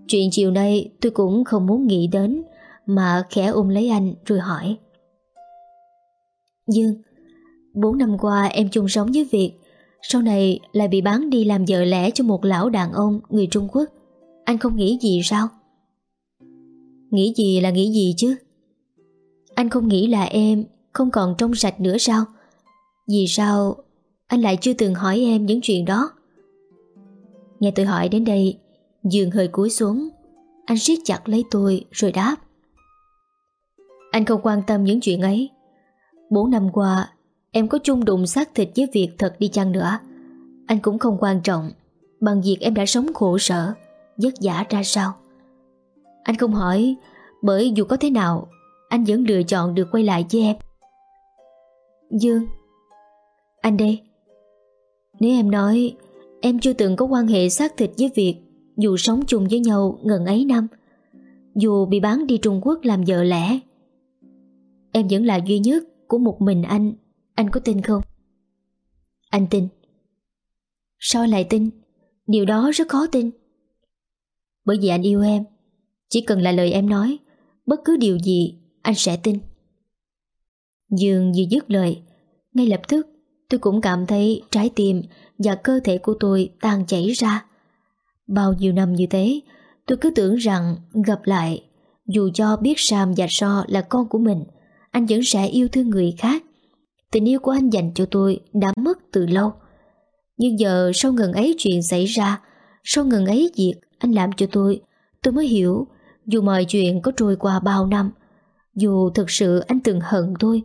Chuyện chiều nay tôi cũng không muốn nghĩ đến, Mà khẽ ôm lấy anh rồi hỏi. Dương, Bốn năm qua em chung sống với Việt Sau này lại bị bán đi làm vợ lẽ cho một lão đàn ông người Trung Quốc. Anh không nghĩ gì sao? Nghĩ gì là nghĩ gì chứ? Anh không nghĩ là em không còn trong sạch nữa sao? Vì sao anh lại chưa từng hỏi em những chuyện đó? Nghe tôi hỏi đến đây Dường hơi cúi xuống Anh siết chặt lấy tôi rồi đáp Anh không quan tâm những chuyện ấy Bốn năm qua, Em có chung đụng xác thịt với việc thật đi chăng nữa Anh cũng không quan trọng Bằng việc em đã sống khổ sở Vất vả ra sao? Anh không hỏi, Bởi dù có thế nào, Anh vẫn lựa chọn được quay lại với em. Dương. Anh đây. Nếu em nói, Em chưa từng có quan hệ xác thịt với việc Dù sống chung với nhau ngần ấy năm, Dù bị bán đi Trung Quốc làm vợ lẽ, Em vẫn là duy nhất của một mình anh. Anh có tin không? Anh tin. Sao lại tin? Điều đó rất khó tin. Bởi vì anh yêu em Chỉ cần là lời em nói Bất cứ điều gì anh sẽ tin Dương vừa dứt lời Ngay lập tức tôi cũng cảm thấy trái tim và cơ thể của tôi tan chảy ra. Bao nhiêu năm như thế, tôi cứ tưởng rằng gặp lại, dù cho biết Sam và So là con của mình, anh vẫn sẽ yêu thương người khác. Tình yêu của anh dành cho tôi đã mất từ lâu. Nhưng giờ sau ngần ấy chuyện xảy ra, sau ngần ấy việc anh làm cho tôi, tôi mới hiểu dù mọi chuyện có trôi qua bao năm, dù thực sự anh từng hận tôi,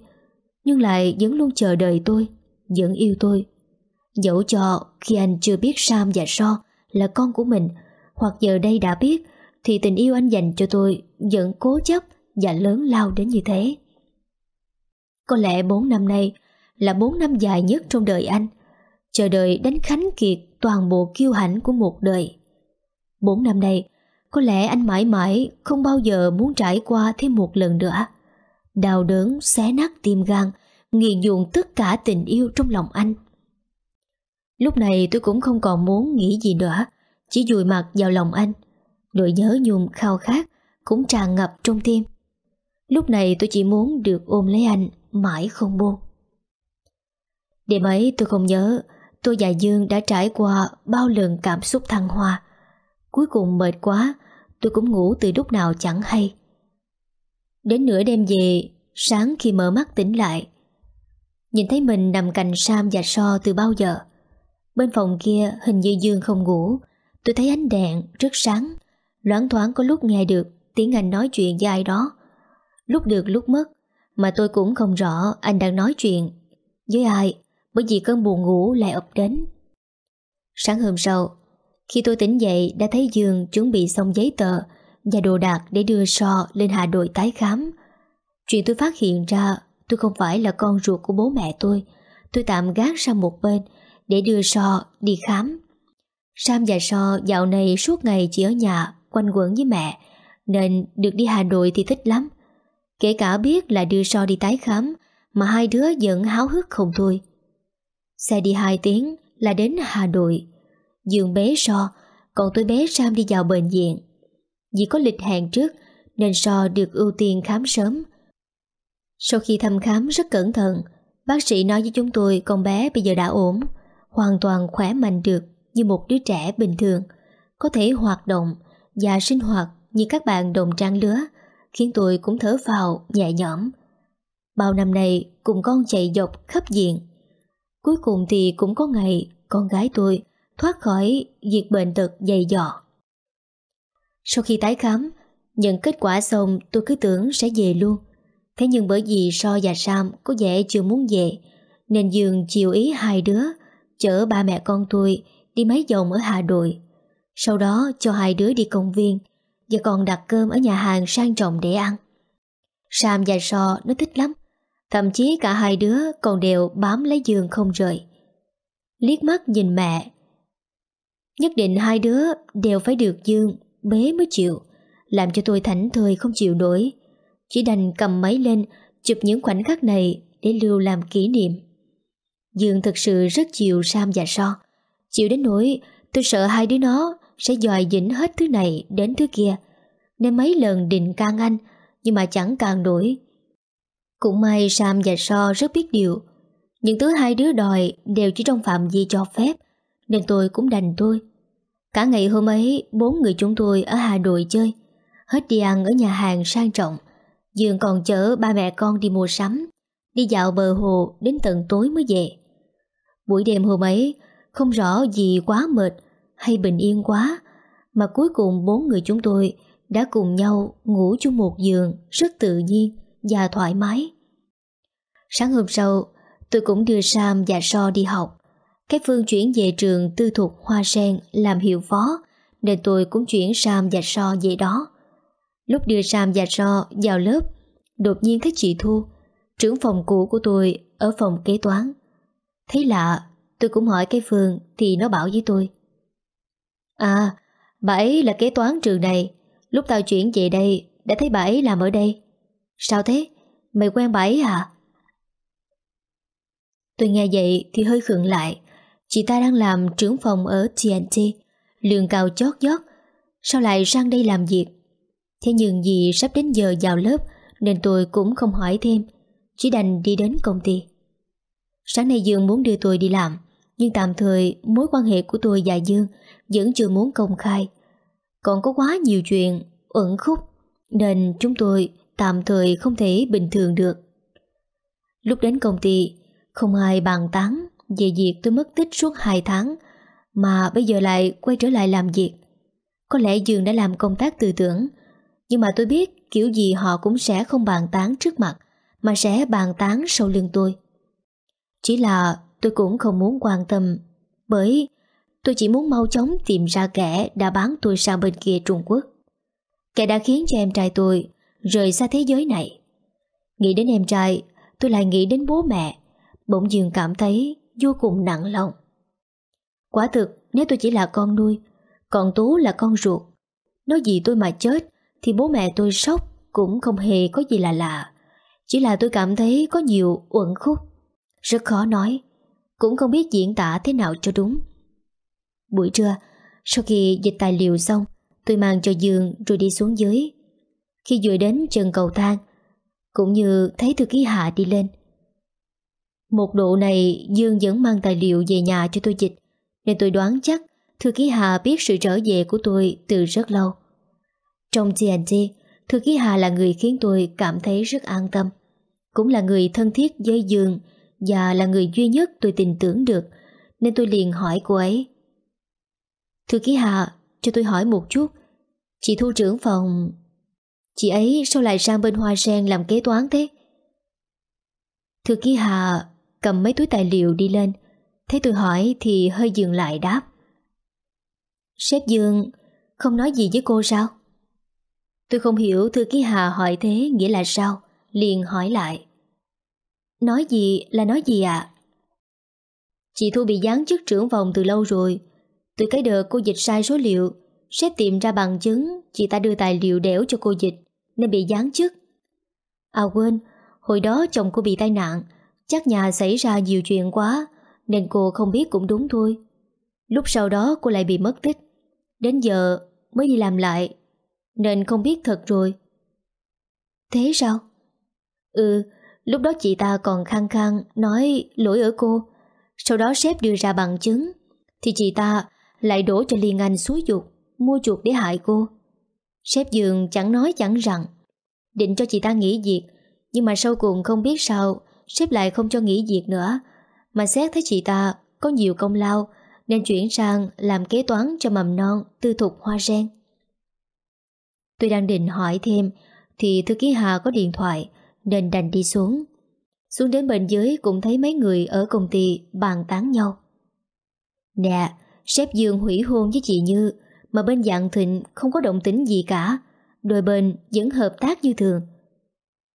nhưng lại vẫn luôn chờ đợi tôi, vẫn yêu tôi. Dẫu cho khi anh chưa biết Sam và So là con của mình, hoặc giờ đây đã biết, thì tình yêu anh dành cho tôi vẫn cố chấp và lớn lao đến như thế. Có lẽ 4 năm nay là 4 năm dài nhất trong đời anh, chờ đợi đánh khánh kiệt toàn bộ kiêu hãnh của một đời. 4 năm nay, có lẽ anh mãi mãi không bao giờ muốn trải qua thêm một lần nữa. Đau đớn, xé nát tim gan, nghiền dùng tất cả tình yêu trong lòng anh. Lúc này tôi cũng không còn muốn nghĩ gì nữa, chỉ dùi mặt vào lòng anh. Nỗi nhớ nhung khao khát cũng tràn ngập trong tim. Lúc này tôi chỉ muốn được ôm lấy anh mãi không buông. Đêm ấy tôi không nhớ tôi và Dương đã trải qua bao lần cảm xúc thăng hoa. Cuối cùng mệt quá, tôi cũng ngủ từ lúc nào chẳng hay. Đến nửa đêm về, sáng khi mở mắt tỉnh lại, nhìn thấy mình nằm cạnh Sam và So từ bao giờ. Bên phòng kia hình như Dương không ngủ, tôi thấy ánh đèn rất sáng, loãng thoáng có lúc nghe được tiếng anh nói chuyện với ai đó. Lúc được lúc mất, mà tôi cũng không rõ anh đang nói chuyện với ai bởi vì cơn buồn ngủ lại ập đến. Sáng hôm sau, khi tôi tỉnh dậy, đã thấy Dương chuẩn bị xong giấy tờ và đồ đạc để đưa So lên Hà Nội tái khám. Chuyện tôi phát hiện ra, tôi không phải là con ruột của bố mẹ tôi. Tôi tạm gác sang một bên để đưa So đi khám. Sam và So dạo này suốt ngày chỉ ở nhà, quanh quẩn với mẹ, nên được đi Hà Nội thì thích lắm. Kể cả biết là đưa So đi tái khám, mà hai đứa vẫn háo hức không thôi. Xe đi hai tiếng là đến Hà Nội. Dương bé So, còn tôi bé Sam đi vào bệnh viện. Vì có lịch hẹn trước nên So được ưu tiên khám sớm. Sau khi thăm khám rất cẩn thận, bác sĩ nói với chúng tôi con bé bây giờ đã ổn, hoàn toàn khỏe mạnh được như một đứa trẻ bình thường, có thể hoạt động và sinh hoạt như các bạn đồng trang lứa, khiến tôi cũng thở vào nhẹ nhõm. Bao năm nay cùng con chạy dọc khắp diện. Cuối cùng thì cũng có ngày con gái tôi thoát khỏi việc bệnh tật dày dò. Sau khi tái khám, nhận kết quả xong tôi cứ tưởng sẽ về luôn. Thế nhưng bởi vì So và Sam có vẻ chưa muốn về, nên Dương chiều ý hai đứa, chở ba mẹ con tôi đi mấy vòng ở Hà Nội. Sau đó cho hai đứa đi công viên và còn đặt cơm ở nhà hàng sang trọng để ăn. Sam và So nó thích lắm, thậm chí cả hai đứa còn đều bám lấy giường không rời. Liếc mắt nhìn mẹ, nhất định hai đứa đều phải được Dương bế mới chịu, làm cho tôi thảnh thơi không chịu nổi. Chỉ đành cầm máy lên chụp những khoảnh khắc này để lưu làm kỷ niệm. Dương thật sự rất chiều Sam và So. Chịu đến nỗi tôi sợ hai đứa nó sẽ dòi dĩnh hết thứ này đến thứ kia. Nên mấy lần định can anh nhưng mà chẳng càng nổi. Cũng may Sam và So rất biết điều. Những thứ hai đứa đòi đều chỉ trong phạm vi cho phép nên tôi cũng đành thôi. Cả ngày hôm ấy bốn người chúng tôi ở Hà Nội chơi. Hết đi ăn ở nhà hàng sang trọng. Dương còn chở ba mẹ con đi mua sắm. Đi dạo bờ hồ đến tận tối mới về. Buổi đêm hôm ấy không rõ gì quá mệt hay bình yên quá mà cuối cùng bốn người chúng tôi đã cùng nhau ngủ chung một giường rất tự nhiên và thoải mái. Sáng hôm sau, tôi cũng đưa Sam và So đi học. Cái Phương chuyển về trường tư thục Hoa Sen làm hiệu phó nên tôi cũng chuyển Sam và So về đó. Lúc đưa Sam và So vào lớp, đột nhiên thấy chị Thu, trưởng phòng cũ của tôi ở phòng kế toán. Thấy lạ, tôi cũng hỏi cái Phương thì nó bảo với tôi. À, bà ấy là kế toán trường này, lúc tao chuyển về đây đã thấy bà ấy làm ở đây. Sao thế? Mày quen bà ấy à Tôi nghe vậy thì hơi khựng lại. Chị ta đang làm trưởng phòng ở TNT, lương cao chót vót, sao lại sang đây làm việc? Thế nhưng vì sắp đến giờ vào lớp nên tôi cũng không hỏi thêm, chỉ đành đi đến công ty. Sáng nay Dương muốn đưa tôi đi làm, nhưng tạm thời mối quan hệ của tôi và Dương vẫn chưa muốn công khai. Còn có quá nhiều chuyện ẩn khúc nên chúng tôi tạm thời không thể bình thường được. Lúc đến công ty, không ai bàn tán về việc tôi mất tích suốt 2 tháng mà bây giờ lại quay trở lại làm việc. Có lẽ Dương đã làm công tác tư tưởng nhưng mà tôi biết kiểu gì họ cũng sẽ không bàn tán trước mặt mà sẽ bàn tán sau lưng tôi. Chỉ là tôi cũng không muốn quan tâm bởi tôi chỉ muốn mau chóng tìm ra kẻ đã bán tôi sang bên kia Trung Quốc. Kẻ đã khiến cho em trai tôi rời xa thế giới này. Nghĩ đến em trai, tôi lại nghĩ đến bố mẹ, bỗng dường cảm thấy vô cùng nặng lòng. Quả thực, nếu tôi chỉ là con nuôi, còn Tú là con ruột, nói gì tôi mà chết, thì bố mẹ tôi sốc cũng không hề có gì là lạ. Chỉ là tôi cảm thấy có nhiều uẩn khúc. Rất khó nói, cũng không biết diễn tả thế nào cho đúng. Buổi trưa, sau khi dịch tài liệu xong, tôi mang cho giường rồi đi xuống dưới. Khi vừa đến chân cầu thang, cũng như thấy thư ký Hạ đi lên. Một độ này Dương vẫn mang tài liệu về nhà cho tôi dịch, nên tôi đoán chắc thư ký Hà biết sự trở về của tôi từ rất lâu. Trong TNT, thư ký Hà là người khiến tôi cảm thấy rất an tâm. Cũng là người thân thiết với Dương và là người duy nhất tôi tin tưởng được, nên tôi liền hỏi cô ấy. Thư ký Hà, cho tôi hỏi một chút. Chị thu trưởng phòng... Chị ấy sao lại sang bên Hoa Sen làm kế toán thế? Thư ký Hà cầm mấy túi tài liệu đi lên. Thấy tôi hỏi thì hơi dừng lại đáp. Sếp Dương không nói gì với cô sao? Tôi không hiểu thư ký Hà hỏi thế nghĩa là sao? liền hỏi lại. Nói gì là nói gì ạ? Chị Thu bị giáng chức trưởng phòng từ lâu rồi. Từ cái đợt cô dịch sai số liệu, sếp tìm ra bằng chứng chị ta đưa tài liệu đẻo cho cô dịch, nên bị giáng chức. À quên, hồi đó chồng cô bị tai nạn, chắc nhà xảy ra nhiều chuyện quá, nên cô không biết cũng đúng thôi. Lúc sau đó cô lại bị mất tích, đến giờ mới đi làm lại, nên không biết thật rồi. Thế sao? Ừ, lúc đó chị ta còn khăng khăng nói lỗi ở cô. Sau đó sếp đưa ra bằng chứng, thì chị ta lại đổ cho Liên Anh suối dục, mua chuột để hại cô. Sếp giường chẳng nói chẳng rằng, định cho chị ta nghỉ việc, nhưng mà sau cùng không biết sao, sếp lại không cho nghỉ việc nữa, mà xét thấy chị ta có nhiều công lao, nên chuyển sang làm kế toán cho mầm non tư thục hoa sen. Tôi đang định hỏi thêm thì thư ký Hà có điện thoại nên đành đi xuống. Xuống đến bên dưới cũng thấy mấy người ở công ty bàn tán nhau. Nè, sếp Dương hủy hôn với chị Như mà bên dạng thịnh không có động tính gì cả. Đôi bên vẫn hợp tác như thường.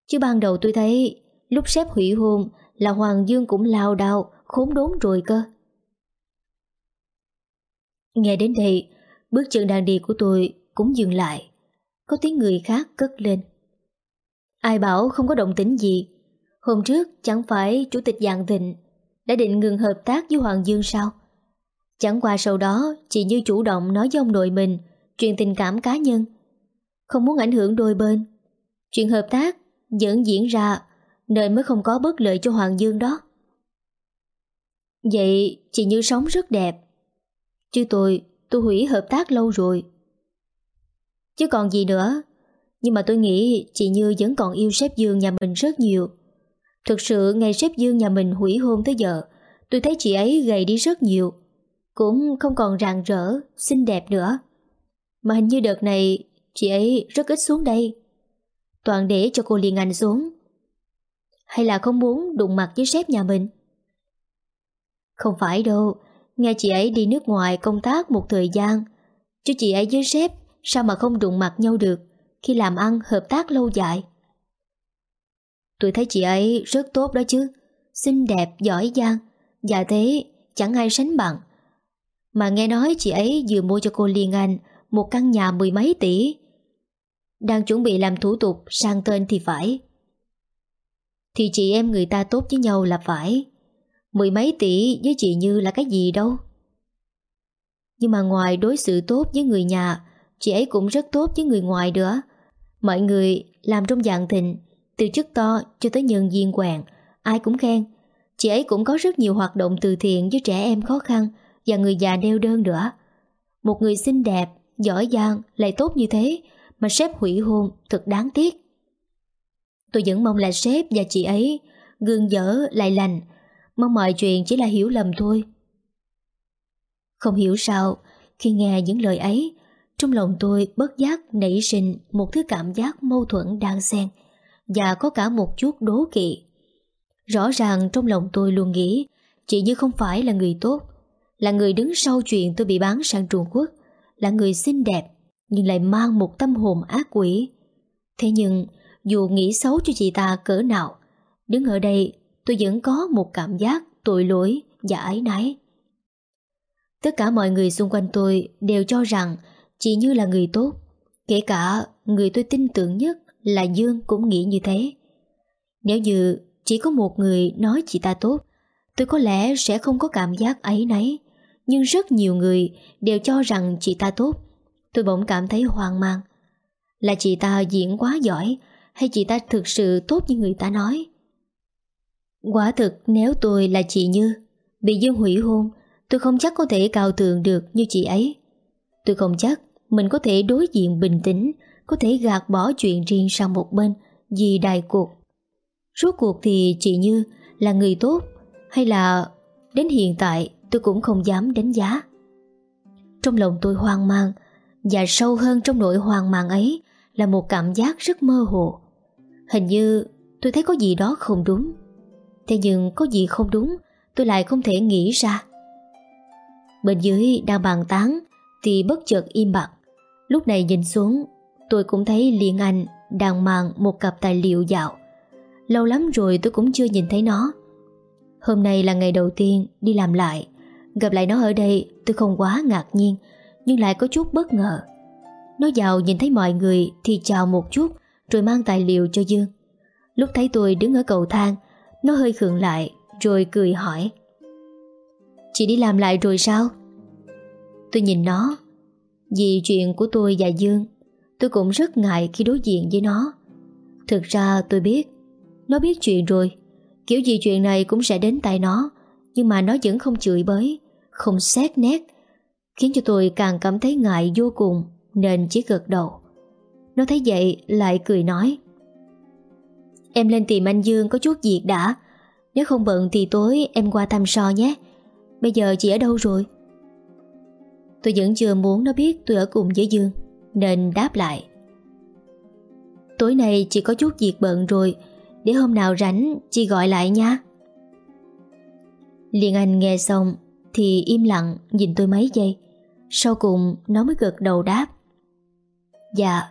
Chứ ban đầu tôi thấy lúc sếp hủy hôn là Hoàng Dương cũng lao đao, khốn đốn rồi cơ. Nghe đến đây, bước chân đang đi của tôi cũng dừng lại. Có tiếng người khác cất lên. Ai bảo không có động tĩnh gì Hôm trước chẳng phải chủ tịch dạng thịnh Đã định ngừng hợp tác với Hoàng Dương sao Chẳng qua sau đó Chị Như chủ động nói với ông nội mình Chuyện tình cảm cá nhân Không muốn ảnh hưởng đôi bên Chuyện hợp tác vẫn diễn ra nên mới không có bất lợi cho Hoàng Dương đó Vậy chị Như sống rất đẹp Chứ tôi Tôi hủy hợp tác lâu rồi Chứ còn gì nữa nhưng mà tôi nghĩ chị Như vẫn còn yêu sếp Dương nhà mình rất nhiều. Thực sự ngày sếp Dương nhà mình hủy hôn tới giờ, tôi thấy chị ấy gầy đi rất nhiều. Cũng không còn rạng rỡ, xinh đẹp nữa. Mà hình như đợt này chị ấy rất ít xuống đây. Toàn để cho cô liền Anh xuống. Hay là không muốn đụng mặt với sếp nhà mình? Không phải đâu, nghe chị ấy đi nước ngoài công tác một thời gian. Chứ chị ấy với sếp sao mà không đụng mặt nhau được khi làm ăn hợp tác lâu dài. Tôi thấy chị ấy rất tốt đó chứ, xinh đẹp, giỏi giang, và thế chẳng ai sánh bằng. Mà nghe nói chị ấy vừa mua cho cô Liên Anh một căn nhà mười mấy tỷ. Đang chuẩn bị làm thủ tục sang tên thì phải. Thì chị em người ta tốt với nhau là phải. Mười mấy tỷ với chị Như là cái gì đâu. Nhưng mà ngoài đối xử tốt với người nhà, chị ấy cũng rất tốt với người ngoài nữa. Mọi người làm trong dạng thịnh Từ chức to cho tới nhân viên quàng, Ai cũng khen Chị ấy cũng có rất nhiều hoạt động từ thiện với trẻ em khó khăn Và người già neo đơn nữa Một người xinh đẹp, giỏi giang Lại tốt như thế Mà sếp hủy hôn thật đáng tiếc Tôi vẫn mong là sếp và chị ấy Gương dở lại lành Mong mọi chuyện chỉ là hiểu lầm thôi Không hiểu sao Khi nghe những lời ấy trong lòng tôi bất giác nảy sinh một thứ cảm giác mâu thuẫn đang xen và có cả một chút đố kỵ. Rõ ràng trong lòng tôi luôn nghĩ chị Như không phải là người tốt, là người đứng sau chuyện tôi bị bán sang Trung Quốc, là người xinh đẹp nhưng lại mang một tâm hồn ác quỷ. Thế nhưng dù nghĩ xấu cho chị ta cỡ nào, đứng ở đây tôi vẫn có một cảm giác tội lỗi và ái náy. Tất cả mọi người xung quanh tôi đều cho rằng Chị Như là người tốt Kể cả người tôi tin tưởng nhất Là Dương cũng nghĩ như thế. Nếu như chỉ có một người nói chị ta tốt Tôi có lẽ sẽ không có cảm giác ấy nấy Nhưng rất nhiều người đều cho rằng chị ta tốt. Tôi bỗng cảm thấy hoang mang. Là chị ta diễn quá giỏi hay chị ta thực sự tốt như người ta nói Quả thực nếu tôi là chị Như Bị Dương hủy hôn Tôi không chắc có thể cao tường được như chị ấy Tôi không chắc mình có thể đối diện bình tĩnh, có thể gạt bỏ chuyện riêng sang một bên vì đại cuộc. Rốt cuộc thì chị Như là người tốt hay là đến hiện tại tôi cũng không dám đánh giá. Trong lòng tôi hoang mang và sâu hơn trong nỗi hoang mang ấy là một cảm giác rất mơ hồ. Hình như tôi thấy có gì đó không đúng. Thế nhưng có gì không đúng, tôi lại không thể nghĩ ra. Bên dưới đang bàn tán thì bất chợt im bặt. Lúc này nhìn xuống, Tôi cũng thấy Liên Anh đang mang một cặp tài liệu dạo Lâu lắm rồi tôi cũng chưa nhìn thấy nó Hôm nay là ngày đầu tiên đi làm lại Gặp lại nó ở đây, tôi không quá ngạc nhiên, Nhưng lại có chút bất ngờ Nó vào nhìn thấy mọi người thì chào một chút rồi mang tài liệu cho Dương. Lúc thấy tôi đứng ở cầu thang, Nó hơi khựng lại, Rồi cười hỏi. Chị đi làm lại rồi sao? Tôi nhìn nó. Vì chuyện của tôi và Dương, Tôi cũng rất ngại khi đối diện với nó. Thực ra tôi biết, Nó biết chuyện rồi. Kiểu gì chuyện này cũng sẽ đến tại nó, Nhưng mà nó vẫn không chửi bới, Không xét nét, Khiến cho tôi càng cảm thấy ngại vô cùng Nên chỉ gật đầu. Nó thấy vậy, lại cười nói. Em lên tìm anh Dương có chút việc đã. Nếu không bận thì tối em qua thăm so nhé. Bây giờ chị ở đâu rồi? Tôi vẫn chưa muốn nó biết tôi ở cùng với Dương, Nên đáp lại. Tối nay chị có chút việc bận rồi, Để hôm nào rảnh chị gọi lại nha. Liên Anh nghe xong Thì im lặng nhìn tôi mấy giây. Sau cùng nó mới gật đầu đáp. Dạ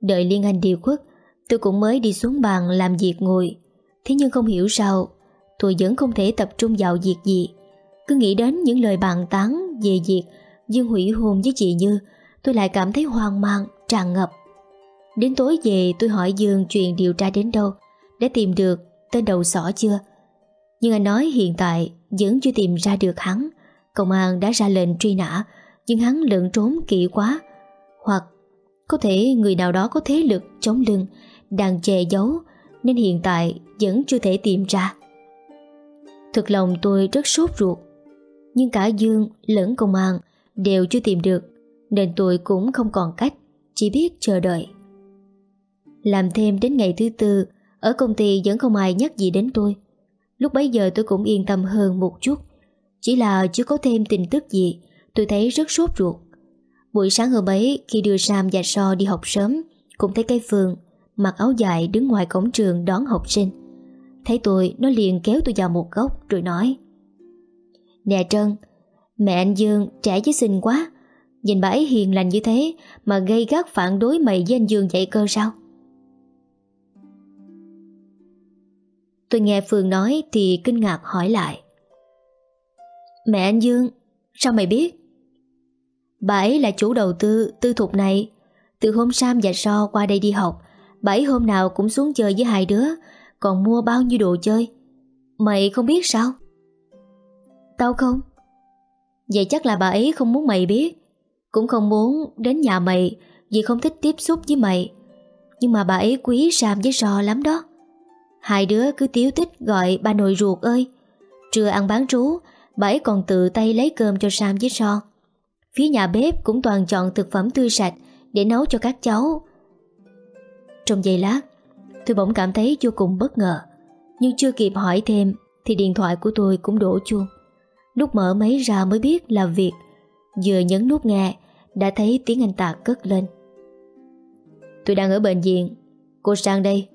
Đợi Liên Anh điều khuất Tôi cũng mới đi xuống bàn làm việc ngồi. Thế nhưng không hiểu sao Tôi vẫn không thể tập trung vào việc gì. Cứ nghĩ đến những lời bàn tán Về việc Dương hủy hôn với chị Như Tôi lại cảm thấy hoang mang, tràn ngập. Đến tối về tôi hỏi Dương chuyện điều tra đến đâu Đã tìm được tên đầu sỏ chưa? Nhưng anh nói hiện tại Vẫn chưa tìm ra được hắn. Công an đã ra lệnh truy nã Nhưng hắn lượn trốn kỹ quá. Hoặc có thể người nào đó có thế lực chống lưng, Đang che giấu, Nên hiện tại vẫn chưa thể tìm ra. Thực lòng tôi rất sốt ruột, Nhưng cả Dương lẫn công an Đều chưa tìm được, Nên tôi cũng không còn cách, Chỉ biết chờ đợi. Làm thêm đến ngày thứ tư, Ở công ty vẫn không ai nhắc gì đến tôi. Lúc bấy giờ tôi cũng yên tâm hơn một chút, Chỉ là chưa có thêm tin tức gì, Tôi thấy rất sốt ruột. Buổi sáng hôm ấy khi đưa Sam và So đi học sớm Cũng thấy cái Phương Mặc áo dài đứng ngoài cổng trường đón học sinh Thấy tôi nó liền kéo tôi vào một góc Rồi nói Nè Trân Mẹ anh Dương trẻ chứ xinh quá Nhìn bà ấy hiền lành như thế Mà gây gắt phản đối mày với anh Dương vậy cơ sao Tôi nghe Phương nói thì kinh ngạc hỏi lại. Mẹ anh Dương, sao mày biết? Bà ấy là chủ đầu tư tư thục này. Từ hôm Sam và So qua đây đi học, bà ấy hôm nào cũng xuống chơi với hai đứa, còn mua bao nhiêu đồ chơi. Mày không biết sao? Tao không. Vậy chắc là bà ấy không muốn mày biết. Cũng không muốn đến nhà mày vì không thích tiếp xúc với mày. Nhưng mà bà ấy quý Sam với So lắm đó. Hai đứa cứ tiếu tích gọi bà nội ruột ơi Trưa ăn bán trú Bà ấy còn tự tay lấy cơm cho Sam với So Phía nhà bếp cũng toàn chọn thực phẩm tươi sạch Để nấu cho các cháu. Trong giây lát, Tôi bỗng cảm thấy vô cùng bất ngờ. Nhưng chưa kịp hỏi thêm, Thì điện thoại của tôi cũng đổ chuông. Lúc mở máy ra mới biết là việc Vừa nhấn nút nghe, Đã thấy tiếng anh ta cất lên. Tôi đang ở bệnh viện. Cô sang đây.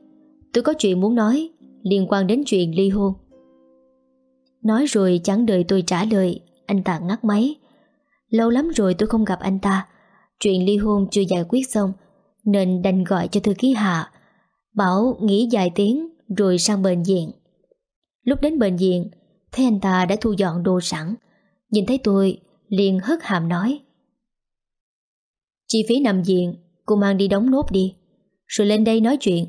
Tôi có chuyện muốn nói, Liên quan đến chuyện ly hôn. Nói rồi chẳng đợi tôi trả lời, Anh ta ngắt máy. Lâu lắm rồi tôi không gặp anh ta. Chuyện ly hôn chưa giải quyết xong, Nên đành gọi cho thư ký Hạ. Bảo nghỉ vài tiếng Rồi sang bệnh viện. Lúc đến bệnh viện, Thấy anh ta đã thu dọn đồ sẵn. Nhìn thấy tôi, liền hất hàm nói. Chi phí nằm viện, Cô mang đi đóng nốt đi. Rồi lên đây nói chuyện.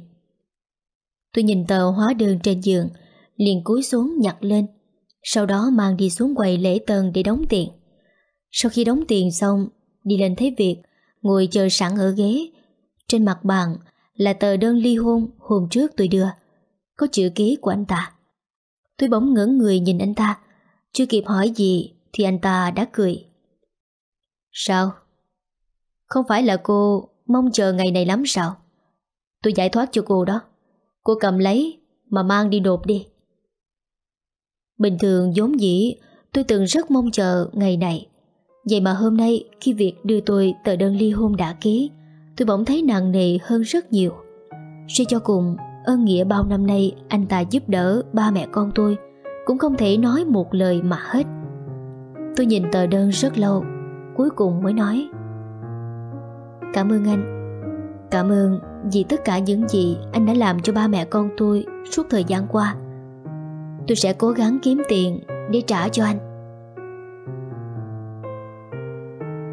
Tôi nhìn tờ hóa đơn trên giường, liền cúi xuống nhặt lên. Sau đó mang đi xuống quầy lễ tân để đóng tiền. Sau khi đóng tiền xong, Đi lên thấy việc, Ngồi chờ sẵn ở ghế. Trên mặt bàn là tờ đơn ly hôn Hôm trước tôi đưa. Có chữ ký của anh ta. Tôi bỗng ngỡ người nhìn anh ta. Chưa kịp hỏi gì Thì anh ta đã cười. Sao? Không phải là cô mong chờ ngày này lắm sao? Tôi giải thoát cho cô đó. Cô cầm lấy Mà mang đi nộp đi. Bình thường vốn dĩ, Tôi từng rất mong chờ ngày này. Vậy mà hôm nay, Khi việc đưa tôi tờ đơn ly hôn đã ký, Tôi bỗng thấy nặng nề hơn rất nhiều Suy cho cùng, Ơn nghĩa bao năm nay Anh ta giúp đỡ ba mẹ con tôi Cũng không thể nói một lời mà hết Tôi nhìn tờ đơn rất lâu, Cuối cùng mới nói, Cảm ơn anh Cảm ơn vì tất cả những gì anh đã làm cho ba mẹ con tôi suốt thời gian qua. Tôi sẽ cố gắng kiếm tiền để trả cho anh.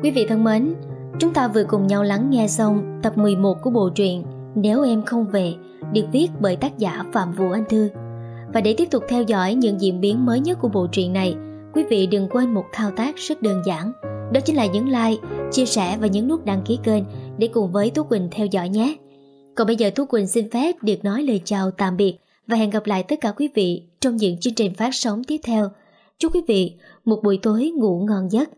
Quý vị thân mến, chúng ta vừa cùng nhau lắng nghe xong tập 11 của bộ truyện Nếu em không về được viết bởi tác giả Phạm Vũ Anh Thư. Và để tiếp tục theo dõi những diễn biến mới nhất của bộ truyện này, quý vị đừng quên một thao tác rất đơn giản. Đó chính là nhấn like, chia sẻ và nhấn nút đăng ký kênh để cùng với Tú Quỳnh theo dõi nhé. Còn bây giờ Tú Quỳnh xin phép được nói lời chào tạm biệt và hẹn gặp lại tất cả quý vị trong những chương trình phát sóng tiếp theo. Chúc quý vị một buổi tối ngủ ngon giấc.